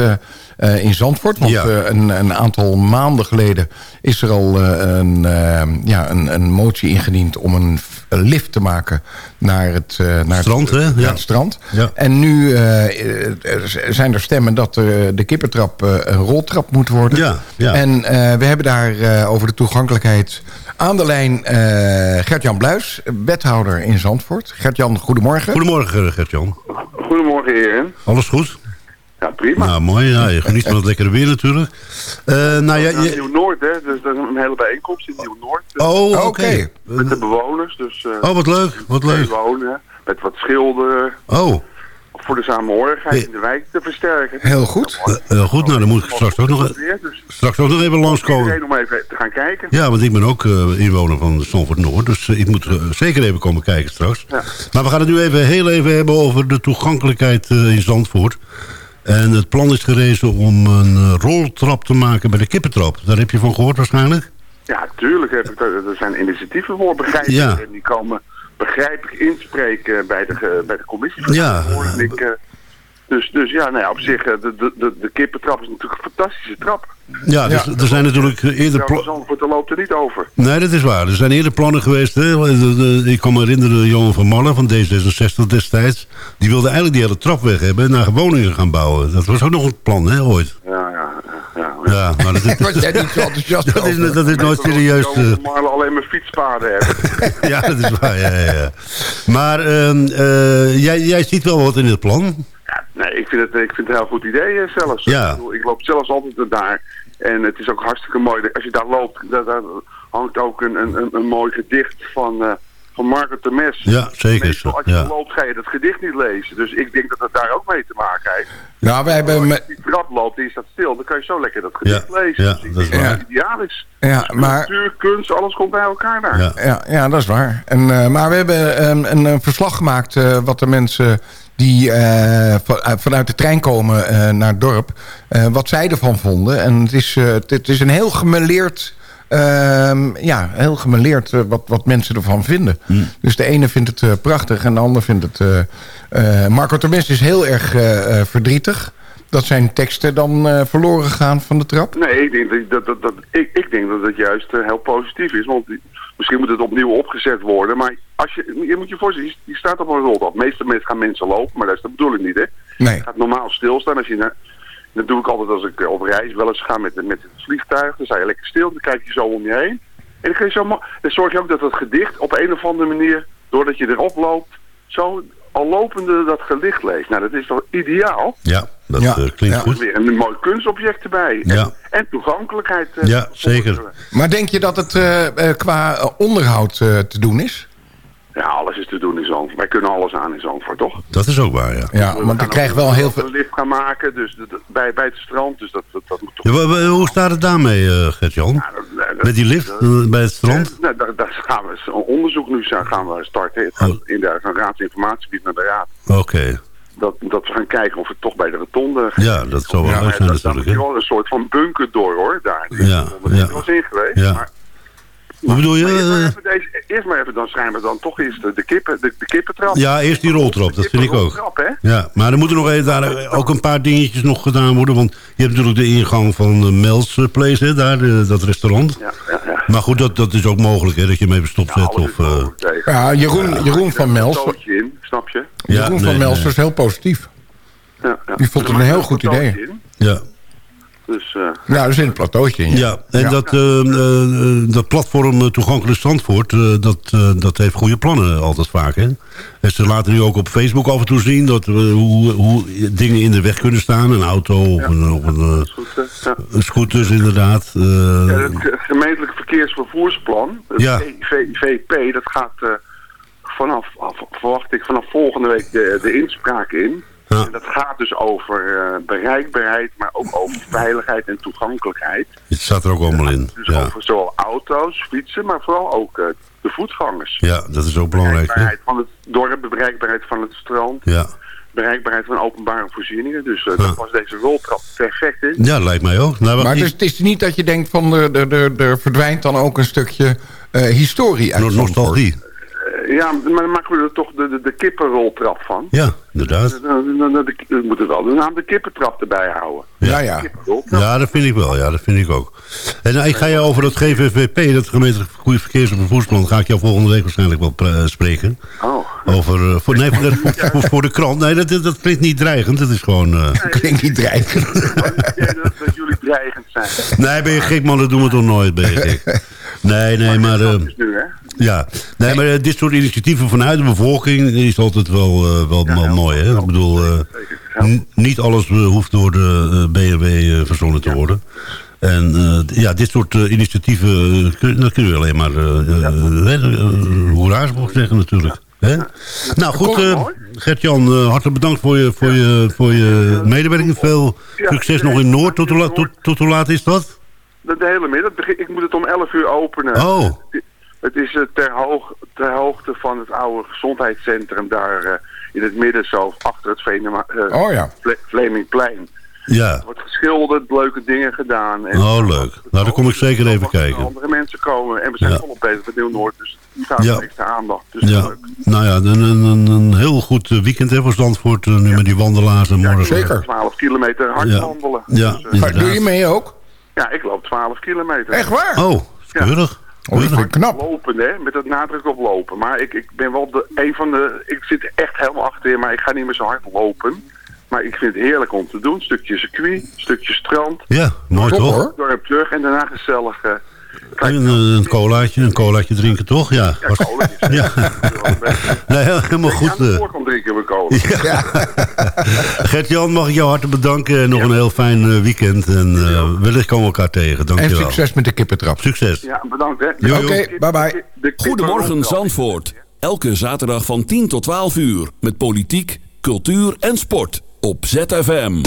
in Zandvoort. Want een, een, aantal maanden geleden is er al een, ja, een, een motie ingediend... om een lift te maken naar het, naar strand. Het, hè? Ja. het strand. Ja. En nu zijn er stemmen dat de kippentrap een roltrap moet worden. Ja, ja. En we hebben daar over de toegankelijkheid aan de lijn Gert-Jan Bluis, wethouder in Zandvoort. Gert-Jan, goedemorgen. Goedemorgen, Gert-Jan. Goedemorgen, heren. Alles goed? Ja, prima. Nou, mooi. Ja, je geniet van het lekkere weer natuurlijk. Uh, nou, ja, je... Nieuw-Noord, hè. Dus dat is een hele bijeenkomst in Nieuw-Noord. Dus oh, oké. Okay. Met de bewoners. Dus, uh, oh, wat leuk. Wat leuk. Wonen, met wat schilderen. Oh. Voor de samenhorigheid in de wijk te versterken. Heel goed. Uh, heel goed. Nou, dan moet ik straks ook nog, dus straks ook nog even langskomen. om even te gaan kijken. Ja, want ik ben ook inwoner van Stamford Noord. Dus ik moet zeker even komen kijken straks. Ja. Maar we gaan het nu even heel even hebben over de toegankelijkheid in Zandvoort. En het plan is gerezen om een roltrap te maken bij de kippentrap. Daar heb je van gehoord waarschijnlijk? Ja, tuurlijk. Heb ik, er zijn initiatieven voor, begrijp ik. Ja. En die komen, begrijp ik, inspreken bij de, bij de commissie. Ja. Ik, uh, dus, dus ja, nou ja, op zich, de, de, de, de kippentrap is natuurlijk een fantastische trap. Ja, dus, er zijn natuurlijk eerder... Ja, Zandvoort, daar loopt er niet over. Nee, dat is waar. Er zijn eerder plannen geweest. Hè? Ik kan me herinneren, Johan van Malle van D66 destijds... die wilde eigenlijk die hele trap weg hebben... en naar woningen gaan bouwen. Dat was ook nog een plan, hè, ooit. Ja, ja, ja. Ja, maar dat is, Was jij niet zo enthousiast dat is, dat is nooit serieus. Uh... Marle alleen maar fietspaden hebben. ja, dat is waar, ja, ja, ja. Maar uh, uh, jij, jij ziet wel wat in het plan. Ja, nee, ik vind het, ik vind het een heel goed idee zelfs. Ja. Ik, ik loop zelfs altijd daar. En het is ook hartstikke mooi. Als je daar loopt, daar, daar hangt ook een, een, een mooi gedicht van, uh, van Margaret Temes. Ja, zeker. Meestal, als je ja. loopt, ga je dat gedicht niet lezen. Dus ik denk dat het daar ook mee te maken heeft. Nou, wij hebben... Als Met... je die trap loopt en je staat stil, dan kan je zo lekker dat gedicht Ja, lezen. ja, dus ik dat is waar. dat ideaal is. Ja, maar... Cultuur, kunst, alles komt bij elkaar daar. Ja. Ja, ja, dat is waar. En, uh, maar we hebben um, een, een, verslag gemaakt uh, wat de mensen die uh, van, vanuit de trein komen uh, naar het dorp, uh, wat zij ervan vonden. En het is, het is een heel gemeleerd... Uh, ja, heel gemeleerd uh, wat, wat mensen ervan vinden. Mm. Dus de ene vindt het uh, prachtig en de ander vindt het... Uh, Marco Termes is heel erg verdrietig... dat zijn teksten dan verloren gaan van de trap. Nee, ik denk dat, dat, dat, ik, ik denk dat het juist heel positief is. Want misschien moet het opnieuw opgezet worden. Maar als je, je moet je voorstellen, je staat op een roltrap. De meeste mensen gaan mensen lopen, maar dat is de bedoeling niet. Hè? Nee. Gaat normaal stilstaan als je... Naar, dat doe ik altijd als ik op reis wel eens ga met, met het vliegtuig. Dan sta je lekker stil, dan kijk je zo om je heen. En dan, kun je zo, dan zorg je ook dat het gedicht op een of andere manier, doordat je erop loopt, zo al lopende dat gedicht leest. Nou, dat is toch ideaal? Ja, dat Ja. uh, klinkt Ja, goed. weer een mooi kunstobject erbij. Ja. En, en toegankelijkheid. eh, Ja, zeker. Maar denk je dat het uh, uh, qua uh, onderhoud uh, te doen is? Ja, alles is te doen in Zandvoort. Wij kunnen alles aan in Zandvoort, toch? Dat is ook waar, ja. Ja, want gaan ik krijg wel heel veel... lift gaan maken, dus bij, bij het strand. Dus dat, dat, dat moet toch... Ja, hoe staat het daarmee, uh, Gert-Jan? Dat- Met die lift dat- uh, bij het strand? Nee, daar, daar gaan we een onderzoek nu gaan we starten. Het gaat Oh. in de van raadsinformatiegebied naar de raad. Oké. Dat, dat we gaan kijken of het toch bij de rotonde... Ja, dat zou wel Ja, leuk zijn Daar natuurlijk, moet je hè? wel een soort van bunker door, hoor. Daar. Ja, ja. wel eens in geweest. Ja. Maar, Wat bedoel je? maar eerst, maar eh, even deze, eerst maar even, dan schijnen we dan toch eens de, de, kippen, de, de kippentrap. Ja, eerst die roltrap, dat vind ik ook. Hè? Ja, maar er moeten nog even daar ook een paar dingetjes nog gedaan worden. Want je hebt natuurlijk de ingang van Mel's Place, hè, daar, uh, dat restaurant. Ja, ja, ja. Maar goed, dat, dat is ook mogelijk, hè, dat je hem even stopzet. alles is of, uh, tegen. Ja, Jeroen, Jeroen van Een Mels, in, snap je? ja, Jeroen nee, van Mels nee. was heel positief. Ja, ja. Die vond het een heel goed idee. in, ja. Dus, eh, Ja, dus in het plateautje. Ja. Ja, en Ja. Dat, uh, uh, dat platform uh, Toegankelijk Zandvoort, uh, dat, uh, dat heeft goede plannen altijd vaak. Hè? En ze laten nu ook op Facebook af en toe zien dat, uh, hoe, hoe dingen in de weg kunnen staan. Een auto of een, of een, uh, hè? Ja. een scooters inderdaad. Uh, Ja, het ge- gemeentelijk verkeersvervoersplan, het Ja. VP, dat gaat eh, vanaf, af- verwacht ik, vanaf volgende week de, de inspraak in. Ja. En dat gaat dus over eh, bereikbaarheid, maar ook over veiligheid en toegankelijkheid. het staat er ook allemaal in. Dus Ja, over zowel auto's, fietsen, maar vooral ook eh, de voetgangers. ja dat is ook belangrijk. Hè? Bereikbaarheid van het dorp, bereikbaarheid van het strand, Ja. bereikbaarheid van openbare voorzieningen. Dus eh Ja. daar was deze roltrap perfect in. ja, lijkt mij ook. Nou, Maar wacht, het is, het is niet dat je denkt van er, er, er, er verdwijnt dan ook een stukje eh, historie uit nostalgie. Eh, Ja, maar dan maken we er toch de, de, de kippenroltrap van. Ja, inderdaad. We moeten wel de naam de kippentrap erbij houden. Ja, ja. Ja, dat vind ik wel. Ja, dat vind ik ook. En nou, ik ga je over dat GVVP, dat gemeentelijk goede verkeers- en vervoersplan, ga ik jou volgende week waarschijnlijk wel uh, spreken. Oh. Over, uh, voor, nee, voor de, voor, voor, de krant. Nee, dat, dat klinkt niet dreigend. Dat is gewoon... Uh... Nee, klinkt niet dreigend. dat, dat jullie dreigend zijn. Nee, ben je gek man, dat doen we toch nooit, ben je gek. Nee, nee, maar... Uh, nu, hè? Ja, nee, maar uh, dit soort initiatieven vanuit de bevolking is altijd wel, uh, wel, ja, wel mooi. Hè? Ik bedoel, niet alles hoeft door de BMW verzonnen te worden. En ja, dit soort initiatieven, dat kun je alleen maar hoera's voor zeggen natuurlijk. Hè? Nou goed, uh, Gert-Jan, hartelijk bedankt voor je, voor je, voor je medewerking. Veel succes nog in Noord. Tot, tot, tot, tot hoe laat is dat? De hele middag. Ik moet het om 11 uur openen. Oh. Het is ter, hoog, ter hoogte van het oude gezondheidscentrum daar uh, in het midden zo achter het Venema, uh, oh, ja. Vlemingplein. Ja. Er wordt geschilderd, leuke dingen gedaan. En oh, leuk. Nou, dan kom ik zeker even kijken. andere mensen komen en we zijn Ja. volop bezig met Nieuw-Noord, dus die gaat Ja. extra aandacht. Dus Ja, leuk. nou ja, een, een, een, een heel goed eh, weekend hè, voor Zandvoort. eh, nu met die wandelaars en morgen. zeker. 12 kilometer hard Ja. wandelen. Ja, Dus, eh. Doe je mee ook? ja, ik loop 12 kilometer. Echt waar? Oh, keurig. Oh, knap. Lopen, hè, met het nadruk op lopen. Maar ik, ik ben wel de, een van de... Ik zit echt helemaal achterin, maar ik ga niet meer zo hard lopen. Maar ik vind het heerlijk om te doen. Stukje circuit, stukje strand. Ja, mooi toch? Dorp terug en daarna gezellig... En een, een colaatje, een colaatje drinken toch? Ja. ja, cola is Ja. Nee, helemaal goed. Eh. voorkant drinken we cola. Gert-Jan, mag ik jou hartelijk bedanken. En nog een heel fijn eh, weekend. En eh, wellicht komen we elkaar tegen. En Dankjewel. succes met de kippentrap. Succes. Ja, bedankt hè. Jo, jo. Oké, bye bye. De Goedemorgen Zandvoort. Elke zaterdag van 10 tot 12 uur. Met politiek, cultuur en sport. Op ZFM.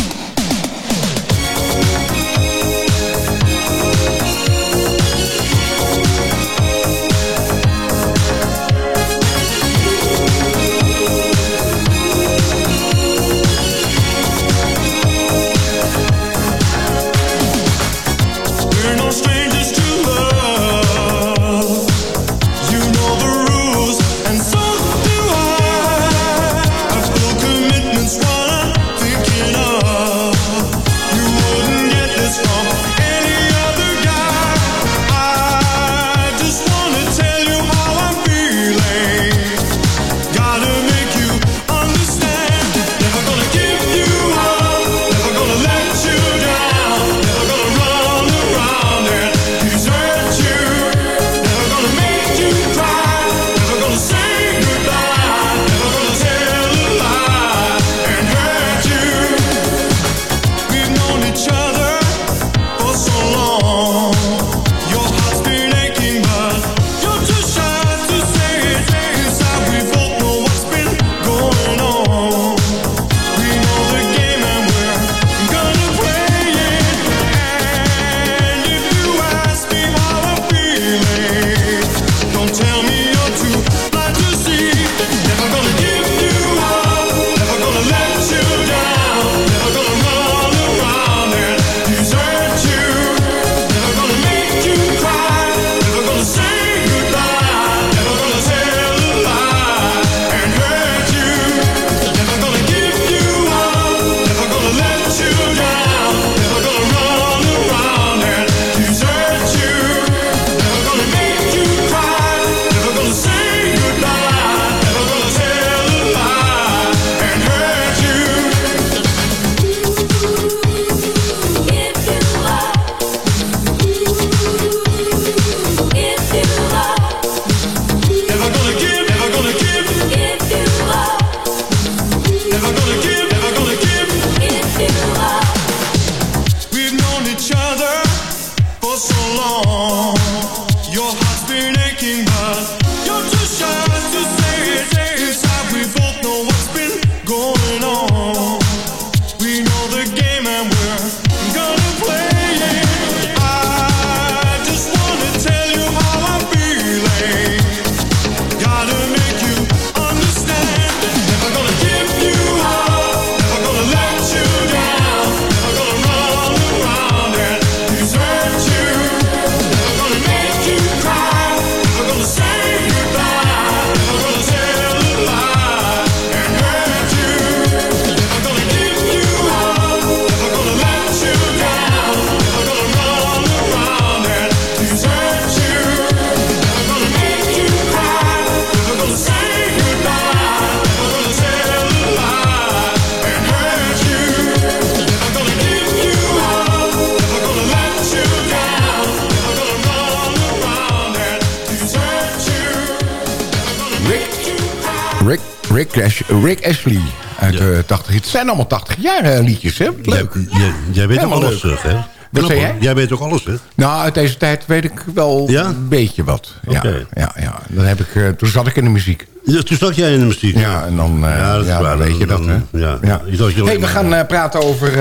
Rick, Ash- Rick Ashley uit de 80. Het zijn allemaal 80 jaar eh, liedjes, hè? Leuk. Jij, jij, weet ook Helemaal alles, terug, hè? Jij? Jij weet ook alles, hè? Nou, uit deze tijd weet ik wel Ja? een beetje wat. Ja, ja, ja. Dan heb ik, eh, toen zat ik in de muziek. Ja, toen zat jij in de muziek. Ja, en dan, eh, Ja, dat dan weet je dat, hè? Ja. Ja. Je Hey, we gaan praten over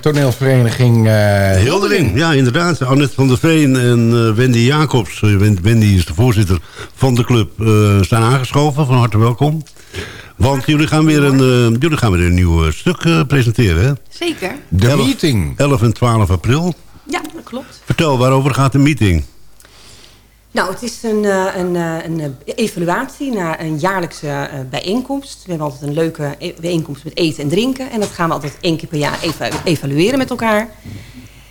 toneelvereniging Hildering, ja inderdaad. Annette van der Veen en Wendy Jacobs. Wen- Wendy is de voorzitter van de club. zijn aangeschoven, van harte welkom. Want jullie gaan weer een, eh, jullie gaan weer een nieuw eh, stuk eh, presenteren, hè? Zeker. De 11 meeting. 11 en 12 april. Ja, dat klopt. Vertel, waarover gaat de meeting? Nou, het is een, eh, een, eh, een evaluatie naar een jaarlijkse eh, bijeenkomst. We hebben altijd een leuke e- bijeenkomst met eten en drinken. En dat gaan we altijd één keer per jaar eva- evalueren met elkaar.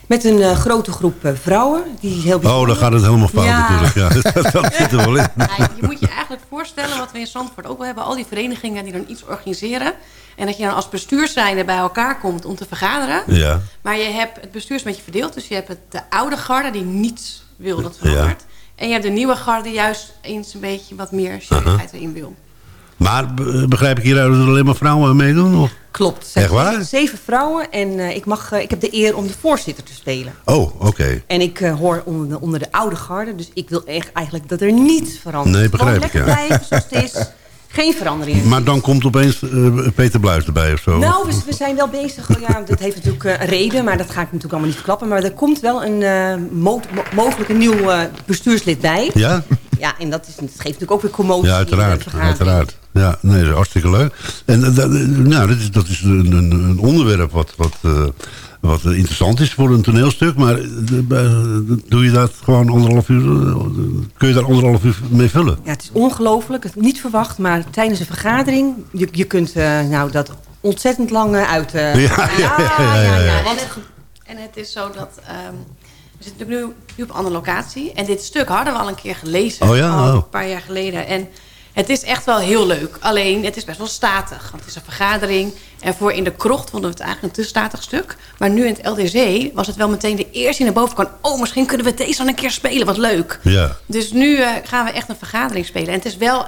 Met een eh, grote groep eh, vrouwen. Die heel Oh, dan gaat het helemaal fout Ja. natuurlijk. Ja, dat, dat zit er wel in. Ja, je moet je eigenlijk voorstellen wat we in Zandvoort ook wel hebben. Al die verenigingen die dan iets organiseren. En dat je dan als bestuurszijnde bij elkaar komt om te vergaderen. Ja. Maar je hebt het bestuur is een beetje verdeeld. Dus je hebt het, de oude garde die niets wil dat verandert. En je hebt de nieuwe garde die juist eens een beetje wat meer seriësheid erin wil. Maar be- begrijp ik hieruit dat er alleen maar vrouwen meedoen? Of? Klopt. Echt waar? Zeven vrouwen. En eh, ik, mag, eh, ik heb de eer om de voorzitter te spelen. Oh, oké. En ik eh, hoor onder de, onder de oude garde. Dus ik wil echt eigenlijk dat er niets verandert. Nee, begrijp Gewoon ik, lekker ja. blijven zoals het is. Geen veranderingen. Maar dan komt opeens Peter Bluis erbij of zo? Nou, we, we zijn wel bezig. Ja, dat heeft natuurlijk een reden, maar dat ga ik natuurlijk allemaal niet verklappen. Maar er komt wel een mo- mo- mogelijk een nieuw bestuurslid bij. Ja? Ja, en dat, is, dat geeft natuurlijk ook weer commotie. Ja, uiteraard. uiteraard. Ja, nee, dat is hartstikke leuk. En eh, dat, eh, nou, dat is, dat is een, een, een onderwerp wat, wat, eh, wat interessant is voor een toneelstuk. Maar doe je dat gewoon anderhalf uur? kun je daar anderhalf uur mee vullen? Ja, het is ongelooflijk. Niet verwacht, maar tijdens een vergadering... je, je kunt nou, dat ontzettend lang uit... eh, Ja, ja, ja, ja, ja. En, het, en het is zo dat... ehm, we zitten nu, nu op een andere locatie. En dit stuk hadden we al een keer gelezen. Oh ja? Al Oh. een paar jaar geleden. En het is echt wel heel leuk. Alleen, het is best wel statig. Want het is een vergadering. En voor in de krocht vonden we het eigenlijk een te statig stuk. Maar nu in het LDC was het wel meteen de eerste die naar boven kwam. Oh, misschien kunnen we deze dan een keer spelen. Wat leuk. Ja. Dus nu eh, gaan we echt een vergadering spelen. En het is wel,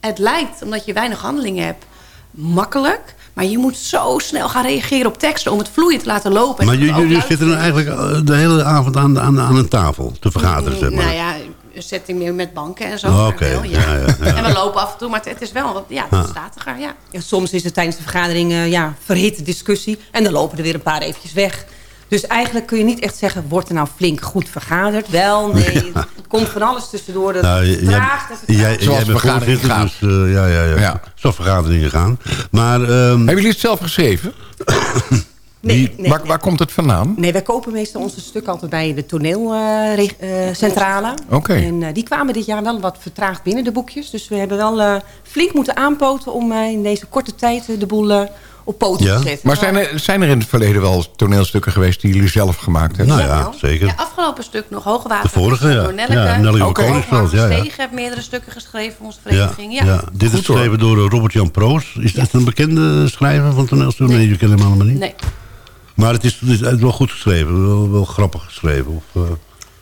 het lijkt, omdat je weinig handelingen hebt, makkelijk. Maar je moet zo snel gaan reageren op teksten om het vloeiend te laten lopen. En Maar jullie zitten dan eigenlijk eh, de hele avond aan, aan, aan een tafel te vergaderen, zeg maar. Nou ja, een setting meer met banken en zo. Oh, oké. Ja, ja, ja. En we lopen af en toe, maar het, het is wel wat ja, het is Ah. statiger. Ja. Ja, soms is het tijdens de vergadering eh, ja, verhitte discussie. En dan lopen er weer een paar eventjes weg. Dus eigenlijk kun je niet echt zeggen... wordt er nou flink goed vergaderd? Wel, nee. Er komt van alles tussendoor. Dat Nou, het jij, vertraagt en jij, vertraagt. jij bent voorzitter, dus eh, ja, ja, ja. Zoals vergaderingen gaan. Maar, ehm, Hebben jullie het zelf geschreven? Nee, nee, waar, waar komt het vandaan? Nee, wij kopen meestal onze stukken altijd bij de toneelcentrale. Oké. En eh, die kwamen dit jaar wel wat vertraagd binnen, de boekjes. Dus we hebben wel eh, flink moeten aanpoten om in deze korte tijd de boel op poten te zetten. Maar zijn er, zijn er in het verleden wel toneelstukken geweest die jullie zelf gemaakt hebben? Nou ja, zeker. Ja, afgelopen stuk nog Hoogwater. De vorige, ja. Door. Ja, Nelly Ook Koningsveld, ja, ja. Heeft meerdere stukken geschreven voor onze ja, vereniging. Ja, ja. Dit is Goed, geschreven door eh, Robert-Jan Proos. Is dat een bekende schrijver van toneelstukken? Nee, je kent hem allemaal niet. Nee. Maar het is, het is wel goed geschreven, wel, wel grappig geschreven. Of, eh,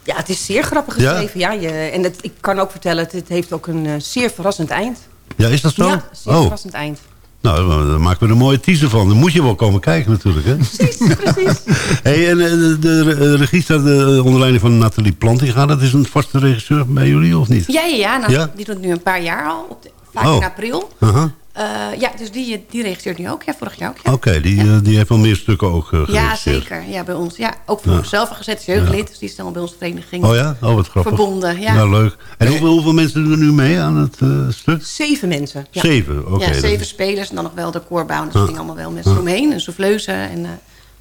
Ja, het is zeer grappig Ja? geschreven. Ja? je, en het, ik kan ook vertellen, het, het heeft ook een eh, zeer verrassend eind. ja, is dat zo? Ja, zeer oh, verrassend eind. Nou, daar maken we een mooie teaser van. Dan moet je wel komen kijken natuurlijk, hè? Precies, precies. Hey, en eh, de, de, de regie staat onder leiding van Nathalie Plantinga. Dat is een vaste regisseur bij jullie, of niet? Ja, ja, ja, nou, Ja? die doet nu een paar jaar al. Op de, vaak Oh. in april. Aha. Eh, ja, dus die, die regisseert nu ook. Ja, vorig jaar ook. Ja, Oké, die, eh, die heeft wel meer stukken ook uh, ja zeker. Ja, bij ons. Ja, ook voor Ja. mezelf gezet. Is jeugdlid, dus die is dan bij onze vereniging Oh ja? Oh, wat grappig. verbonden. Ja, Nou, leuk. En hoeveel, hoeveel mensen doen er nu mee aan het stuk? Zeven mensen. Ja. Zeven, oké. ja, zeven spelers en dan nog wel de koorbouw. Dus dat Ah. ging allemaal wel mensen Ah. omheen. Een souffleuse. En,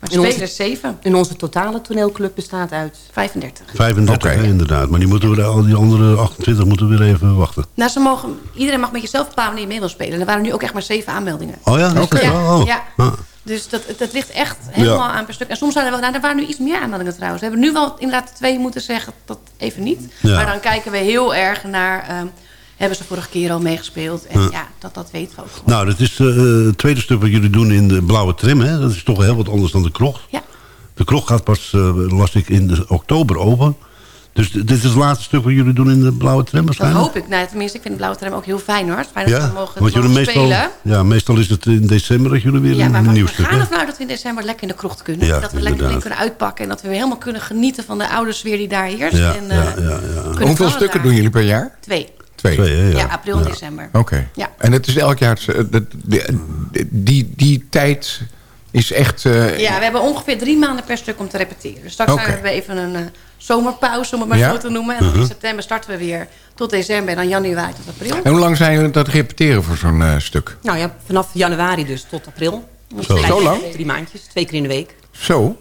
maar En onze- spelers is zeven. En onze totale toneelclub bestaat uit... 35. 35, hè, inderdaad. Maar die, moeten we, al die andere 28 moeten we weer even wachten. Nou, ze mogen, iedereen mag met jezelf bepalen wanneer je mee wil spelen. Er waren nu ook echt maar zeven aanmeldingen. Oh ja? Oké. Ja, Oh, oh. ja. Ah. Dus dat, dat ligt echt helemaal Ja. aan per stuk. En soms zijn er wel, nou, er waren nu iets meer aanmeldingen trouwens. We hebben nu wel inderdaad twee moeten zeggen, dat even niet. Ja. Maar dan kijken we heel erg naar, ehm, hebben ze vorige keer al meegespeeld? En Ja. ja, dat, dat weten we ook. Nou, dat is eh, het tweede stuk wat jullie doen in de blauwe tram. Hè? Dat is toch heel wat anders dan de krocht. Ja. De krocht gaat pas, eh las ik, in de oktober open. Dus dit is het laatste stuk wat jullie doen in de blauwe tram Dat waarschijnlijk? hoop ik. Nou, tenminste, ik vind de blauwe tram ook heel fijn hoor. Het is fijn dat Ja, we mogen, want jullie mogen meestal, spelen. ja, meestal is het in december dat jullie weer Ja, maar een we nieuw we stuk gaan hebben. ervan uit dat we in december lekker in de krocht kunnen. Ja, dat we lekker dingen kunnen uitpakken. En dat we weer helemaal kunnen genieten van de oude sfeer die daar heerst. Ja, en, eh, ja, Hoeveel stukken daar- doen jullie per jaar? Twee. Twee. ja. april en december. Oké. Ja. En het is elk jaar... het- die, die, die tijd is echt... eh, Ja, we hebben ongeveer drie maanden per stuk om te repeteren. Dus straks Oké. hebben we even een eh, zomerpauze, om het maar Ja? zo te noemen. En dan in Mhm. september starten we weer tot december en dan januari tot april. En hoe lang zijn jullie dat repeteren voor zo'n eh, stuk? Nou ja, vanaf januari dus tot april. Zo. Zo lang? Drie maandjes, twee keer in de week. Zo?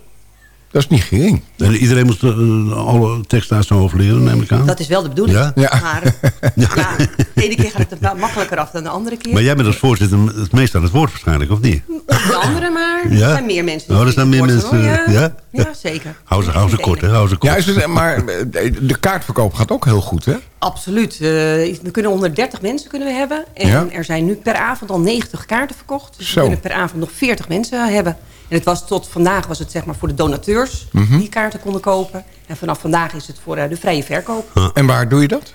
Dat is niet gering. En iedereen moet eh, alle teksten uit zijn hoofd leren, neem ik aan. Dat is wel de bedoeling. Ja? Ja. Maar ja, de ene keer gaat het er wel makkelijker af dan de andere keer. Maar jij bent als voorzitter het meest aan het woord waarschijnlijk, of niet? De andere, maar Ja? er zijn meer mensen. Oh, er zijn meer mensen, ja? Ja, zeker. Hou ze, hou ze kort, hè? Hou ze kort. Ja, is het, maar eh, de kaartverkoop gaat ook heel goed, hè? Absoluut. Eh, we kunnen 130 mensen kunnen we hebben. En Ja. er zijn nu per avond al 90 kaarten verkocht. Dus Zo. we kunnen per avond nog 40 mensen hebben. En het was tot vandaag was het zeg maar voor de donateurs Mhm. die kaarten konden kopen. En vanaf vandaag is het voor eh, de vrije verkoop. En waar doe je dat?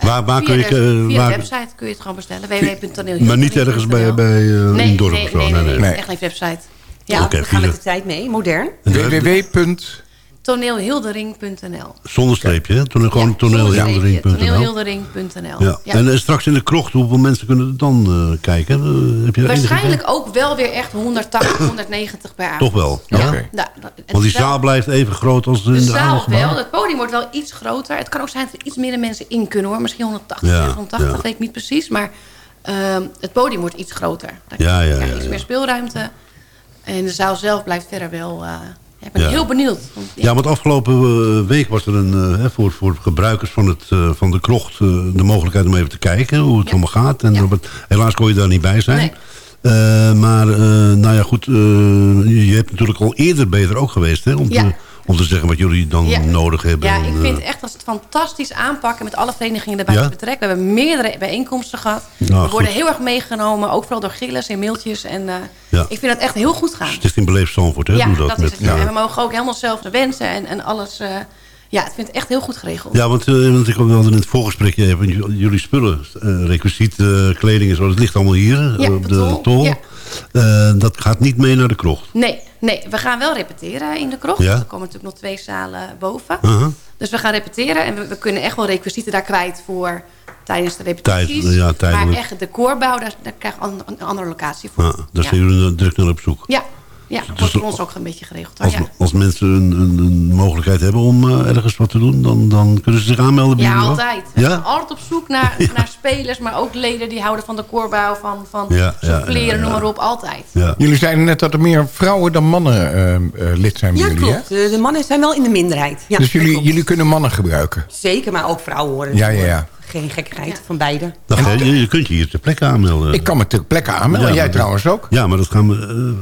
Waar, waar via kun je... de, eh, via waar- de website kun je het gewoon bestellen. www.toneel. maar niet ergens bij, bij eh, in Nee, het dorp nee, of zo? nee, nee, nee, nee. echt geen website. Ja, Oké, we gaan met de tijd mee, modern. www. toneelhildering.nl Zonder streepje, hè? Toneel, gewoon toneelhildering.nl. Toneelhildering.nl. Ja. Ja. En eh, straks in de krocht, hoeveel mensen kunnen er dan eh, kijken? Eh, heb je Waarschijnlijk ook wel weer echt 180, 190 per avond. Toch wel? Ja. Ja. Nou, Want die wel- zaal blijft even groot als in De de, zaal wel, het podium wordt wel iets groter. Het kan ook zijn dat er iets minder mensen in kunnen hoor. Misschien 180, Ja, 180, ja. weet ik niet precies. Maar ehm, het podium wordt iets groter. Daar Ja, ja, ja, iets ja. meer speelruimte. En de zaal zelf blijft verder wel... ja, ik ben Ja. heel benieuwd. Want, Ja, want afgelopen eh, week was er een, eh, hè, voor, voor gebruikers van, het, eh, van de krocht... de mogelijkheid om even te kijken hoe het allemaal gaat. En Robert, helaas kon je daar niet bij zijn. Nee. Maar, nou ja, goed, je hebt natuurlijk al eerder beter ook geweest... Hè, om, Ja. te, om te zeggen wat jullie dan Ja. nodig hebben. Ja, ik eh, vind echt dat ze het fantastisch aanpakken... met alle verenigingen erbij Ja? te betrekken. We hebben meerdere bijeenkomsten gehad. Nou, we worden goed. heel erg meegenomen. Ook vooral door gilles en mailtjes. En eh, Ja. ik vind dat echt heel goed gaan. Stichting Beleefd Zandvoort, hè, ja, doe dat, dat. is met, het. Ja. En we mogen ook helemaal zelf de wensen en, en alles... eh, ja, ik vind het echt heel goed geregeld. Ja, want, eh, want ik had in het voorgesprekje even j- jullie spullen, eh requisiet, eh, kleding en zo, dat ligt allemaal hier Ja, op de tol, tol. ja. Dat gaat niet mee naar de krocht. Nee, nee, we gaan wel repeteren in de krocht. Ja? Er komen natuurlijk nog twee zalen boven. Uh-huh. Dus we gaan repeteren en we, we kunnen echt wel requisieten daar kwijt voor tijdens de repetities. Tijd, ja, tijdelijk. maar echt de koorbouw, daar, daar krijg je een, een andere locatie voor. Ja, daar zijn jullie druk naar op zoek. Ja, ja dat wordt voor ons ook een beetje geregeld. hoor, Als, ja. als mensen een, een, een mogelijkheid hebben om eh, ergens wat te doen, dan, dan kunnen ze zich aanmelden bij Ja, altijd. We Ja? zijn altijd op zoek naar, naar spelers, maar ook leden die houden van de koorbouw, van, van Ja, ja, souffleren, ja, ja. noem maar op, altijd. Jullie zeiden net dat er meer vrouwen dan mannen eh, eh, lid zijn bij Ja, jullie, hè? klopt. De, de mannen zijn wel in de minderheid. Ja, dus jullie, klopt. jullie kunnen mannen gebruiken? Zeker, maar ook vrouwen horen. Ja, ja, ja. Geen gekkigheid van beide. Je, je kunt je hier ter plekke aanmelden. Ik kan me ter plekke aanmelden. Ja, Jij maar- trouwens ook. Ja, maar dat gaan we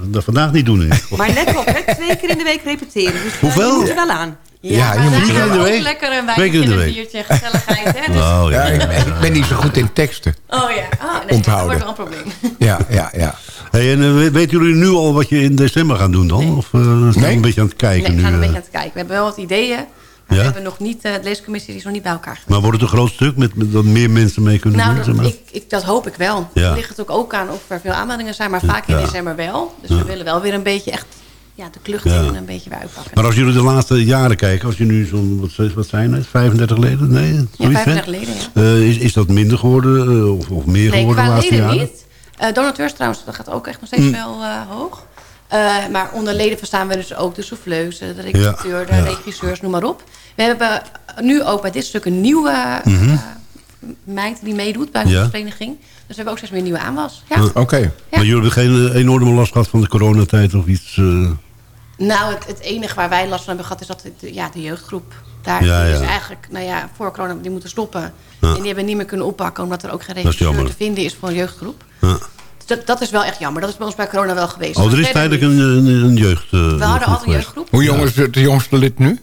eh, dat vandaag niet doen. Maar let op, hè, twee keer in de week repeteren. Dus eh, Hoeveel? je moet er wel aan. Ja, je moet Drie keer in de week? lekker een Twee keer wijntje, in de een week. biertje, gezelligheid. Hè? Dus, Oh, ja, Ja, ik, ben- ik ben niet zo goed in teksten. Oh ja, oh, nee, Onthouden. dat wordt wel een probleem. Ja, ja, ja. Hey, en eh, we- weten jullie nu al wat je in december gaat doen dan? Of eh zijn we Nee. een beetje aan het kijken Nee, we nu? gaan een beetje aan het kijken. We hebben wel wat ideeën. Maar Ja? we hebben nog niet, eh, de leescommissie is nog niet bij elkaar geweest. Maar wordt het een groot stuk met, met dat meer mensen mee kunnen Nou, doen? dat, zeg maar? ik, ik, dat hoop ik wel. Ja. Het ligt natuurlijk ook aan of er veel aanmeldingen zijn, maar vaak in december wel. Dus we willen wel weer een beetje echt ja, de klucht Ja. een beetje weer uitpakken. Maar als jullie de laatste jaren kijken, als je nu zo'n, wat, wat zijn het, 35 leden? Nee, zoiets, hè? 35 leden, ja. Eh, is, is dat minder geworden eh, of, of meer Nee, geworden de qua laatste leden jaren? niet. Eh, donateurs trouwens, dat gaat ook echt nog steeds Mm. wel hoog. Eh, maar onder leden verstaan we dus ook de souffleuse, de regisseur, de ja. regisseurs, noem maar op. We hebben nu ook bij dit stuk een nieuwe eh, meid die meedoet bij Ja. onze vereniging. Dus we hebben ook steeds meer nieuwe aanwas. Ja. Eh, Oké. Maar jullie hebben geen enorme last gehad van de coronatijd of iets? eh? Nou, het, het enige waar wij last van hebben gehad is dat de, ja, de jeugdgroep. Daar Ja, is ja. eigenlijk, nou ja, voor corona, die moeten stoppen. Ja. En die hebben niet meer kunnen oppakken, omdat er ook geen is regisseur te vinden is voor een jeugdgroep. Dat, dat is wel echt jammer. Dat is bij ons bij corona wel geweest. Oh, er is tijdelijk een, een, een jeugd. eh, We hadden altijd een jeugdgroep. Hoe jong is het de jongste lid nu?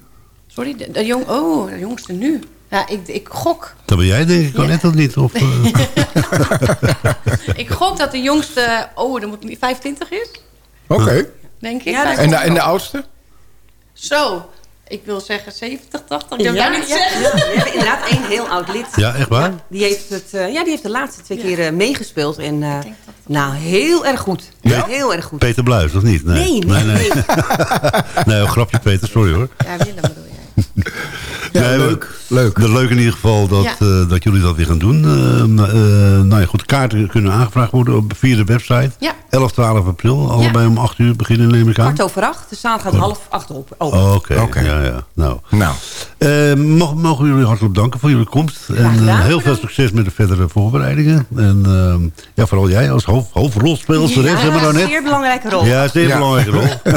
Sorry, de, de jong, oh, de jongste nu. Ja, ik, ik gok. Dat ben jij denk ik, kan net dat niet? Of, eh? ik gok dat de jongste, oh, dan moet ik niet 25 is. Oké. Denk ik. Ja, En, de, en de oudste? Zo. Ik wil zeggen 70, 80. Ik Ja, ja, dat niet ja, zeggen. We hebben inderdaad één heel oud lid. Ja, echt waar? Die heeft, het, eh, ja, die heeft de laatste twee keer eh, meegespeeld. En eh, nou, heel erg goed. Ja? Heel erg goed. Peter Bluis, of niet? Nee, nee, nee. nee, een grapje Peter, sorry hoor. Ja, Willem bedoel jij. Ja, leuk. leuk. Leuk in ieder geval dat, Ja. eh, dat jullie dat weer gaan doen. Eh, eh, nou ja, goed, kaarten kunnen aangevraagd worden op, via de website. Ja. 11, 12 april, allebei om 8 uur beginnen neem ik aan. Kwart over acht. De zaal gaat half acht op. open. Oh, Oké, ja, ja. Nou. nou. Eh, mogen, mogen jullie hartelijk danken voor jullie komst. En eh, gedaan. heel veel succes met de verdere voorbereidingen. En eh, ja, vooral jij als hoofd, hoofdrolspeelster, Ja, zeg maar nou een net. zeer belangrijke rol. Ja, zeer Ja. belangrijke rol.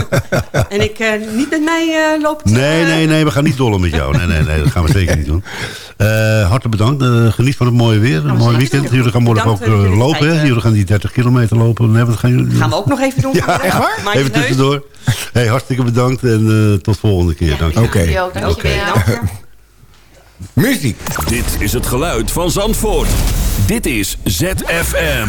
En ik eh, niet met mij uh, loopt... Nee, nee, nee, we gaan niet dollen met jou. Nee, nee, nee, dat gaan we zeker niet doen. Eh, hartelijk bedankt. Eh, geniet van het mooie weer. Een mooi weekend. Jullie gaan morgen ook eh, lopen, hè? Jullie gaan die 30 kilometer lopen. Nee, wat gaan jullie Gaan we ook nog even doen. Ja, echt waar? Maak Even tussendoor. Hey, hartstikke bedankt en eh, tot volgende keer. Dank je. Oké. Jo, dankjewel. Muziek. Dit is het geluid van Zandvoort. Dit is ZFM.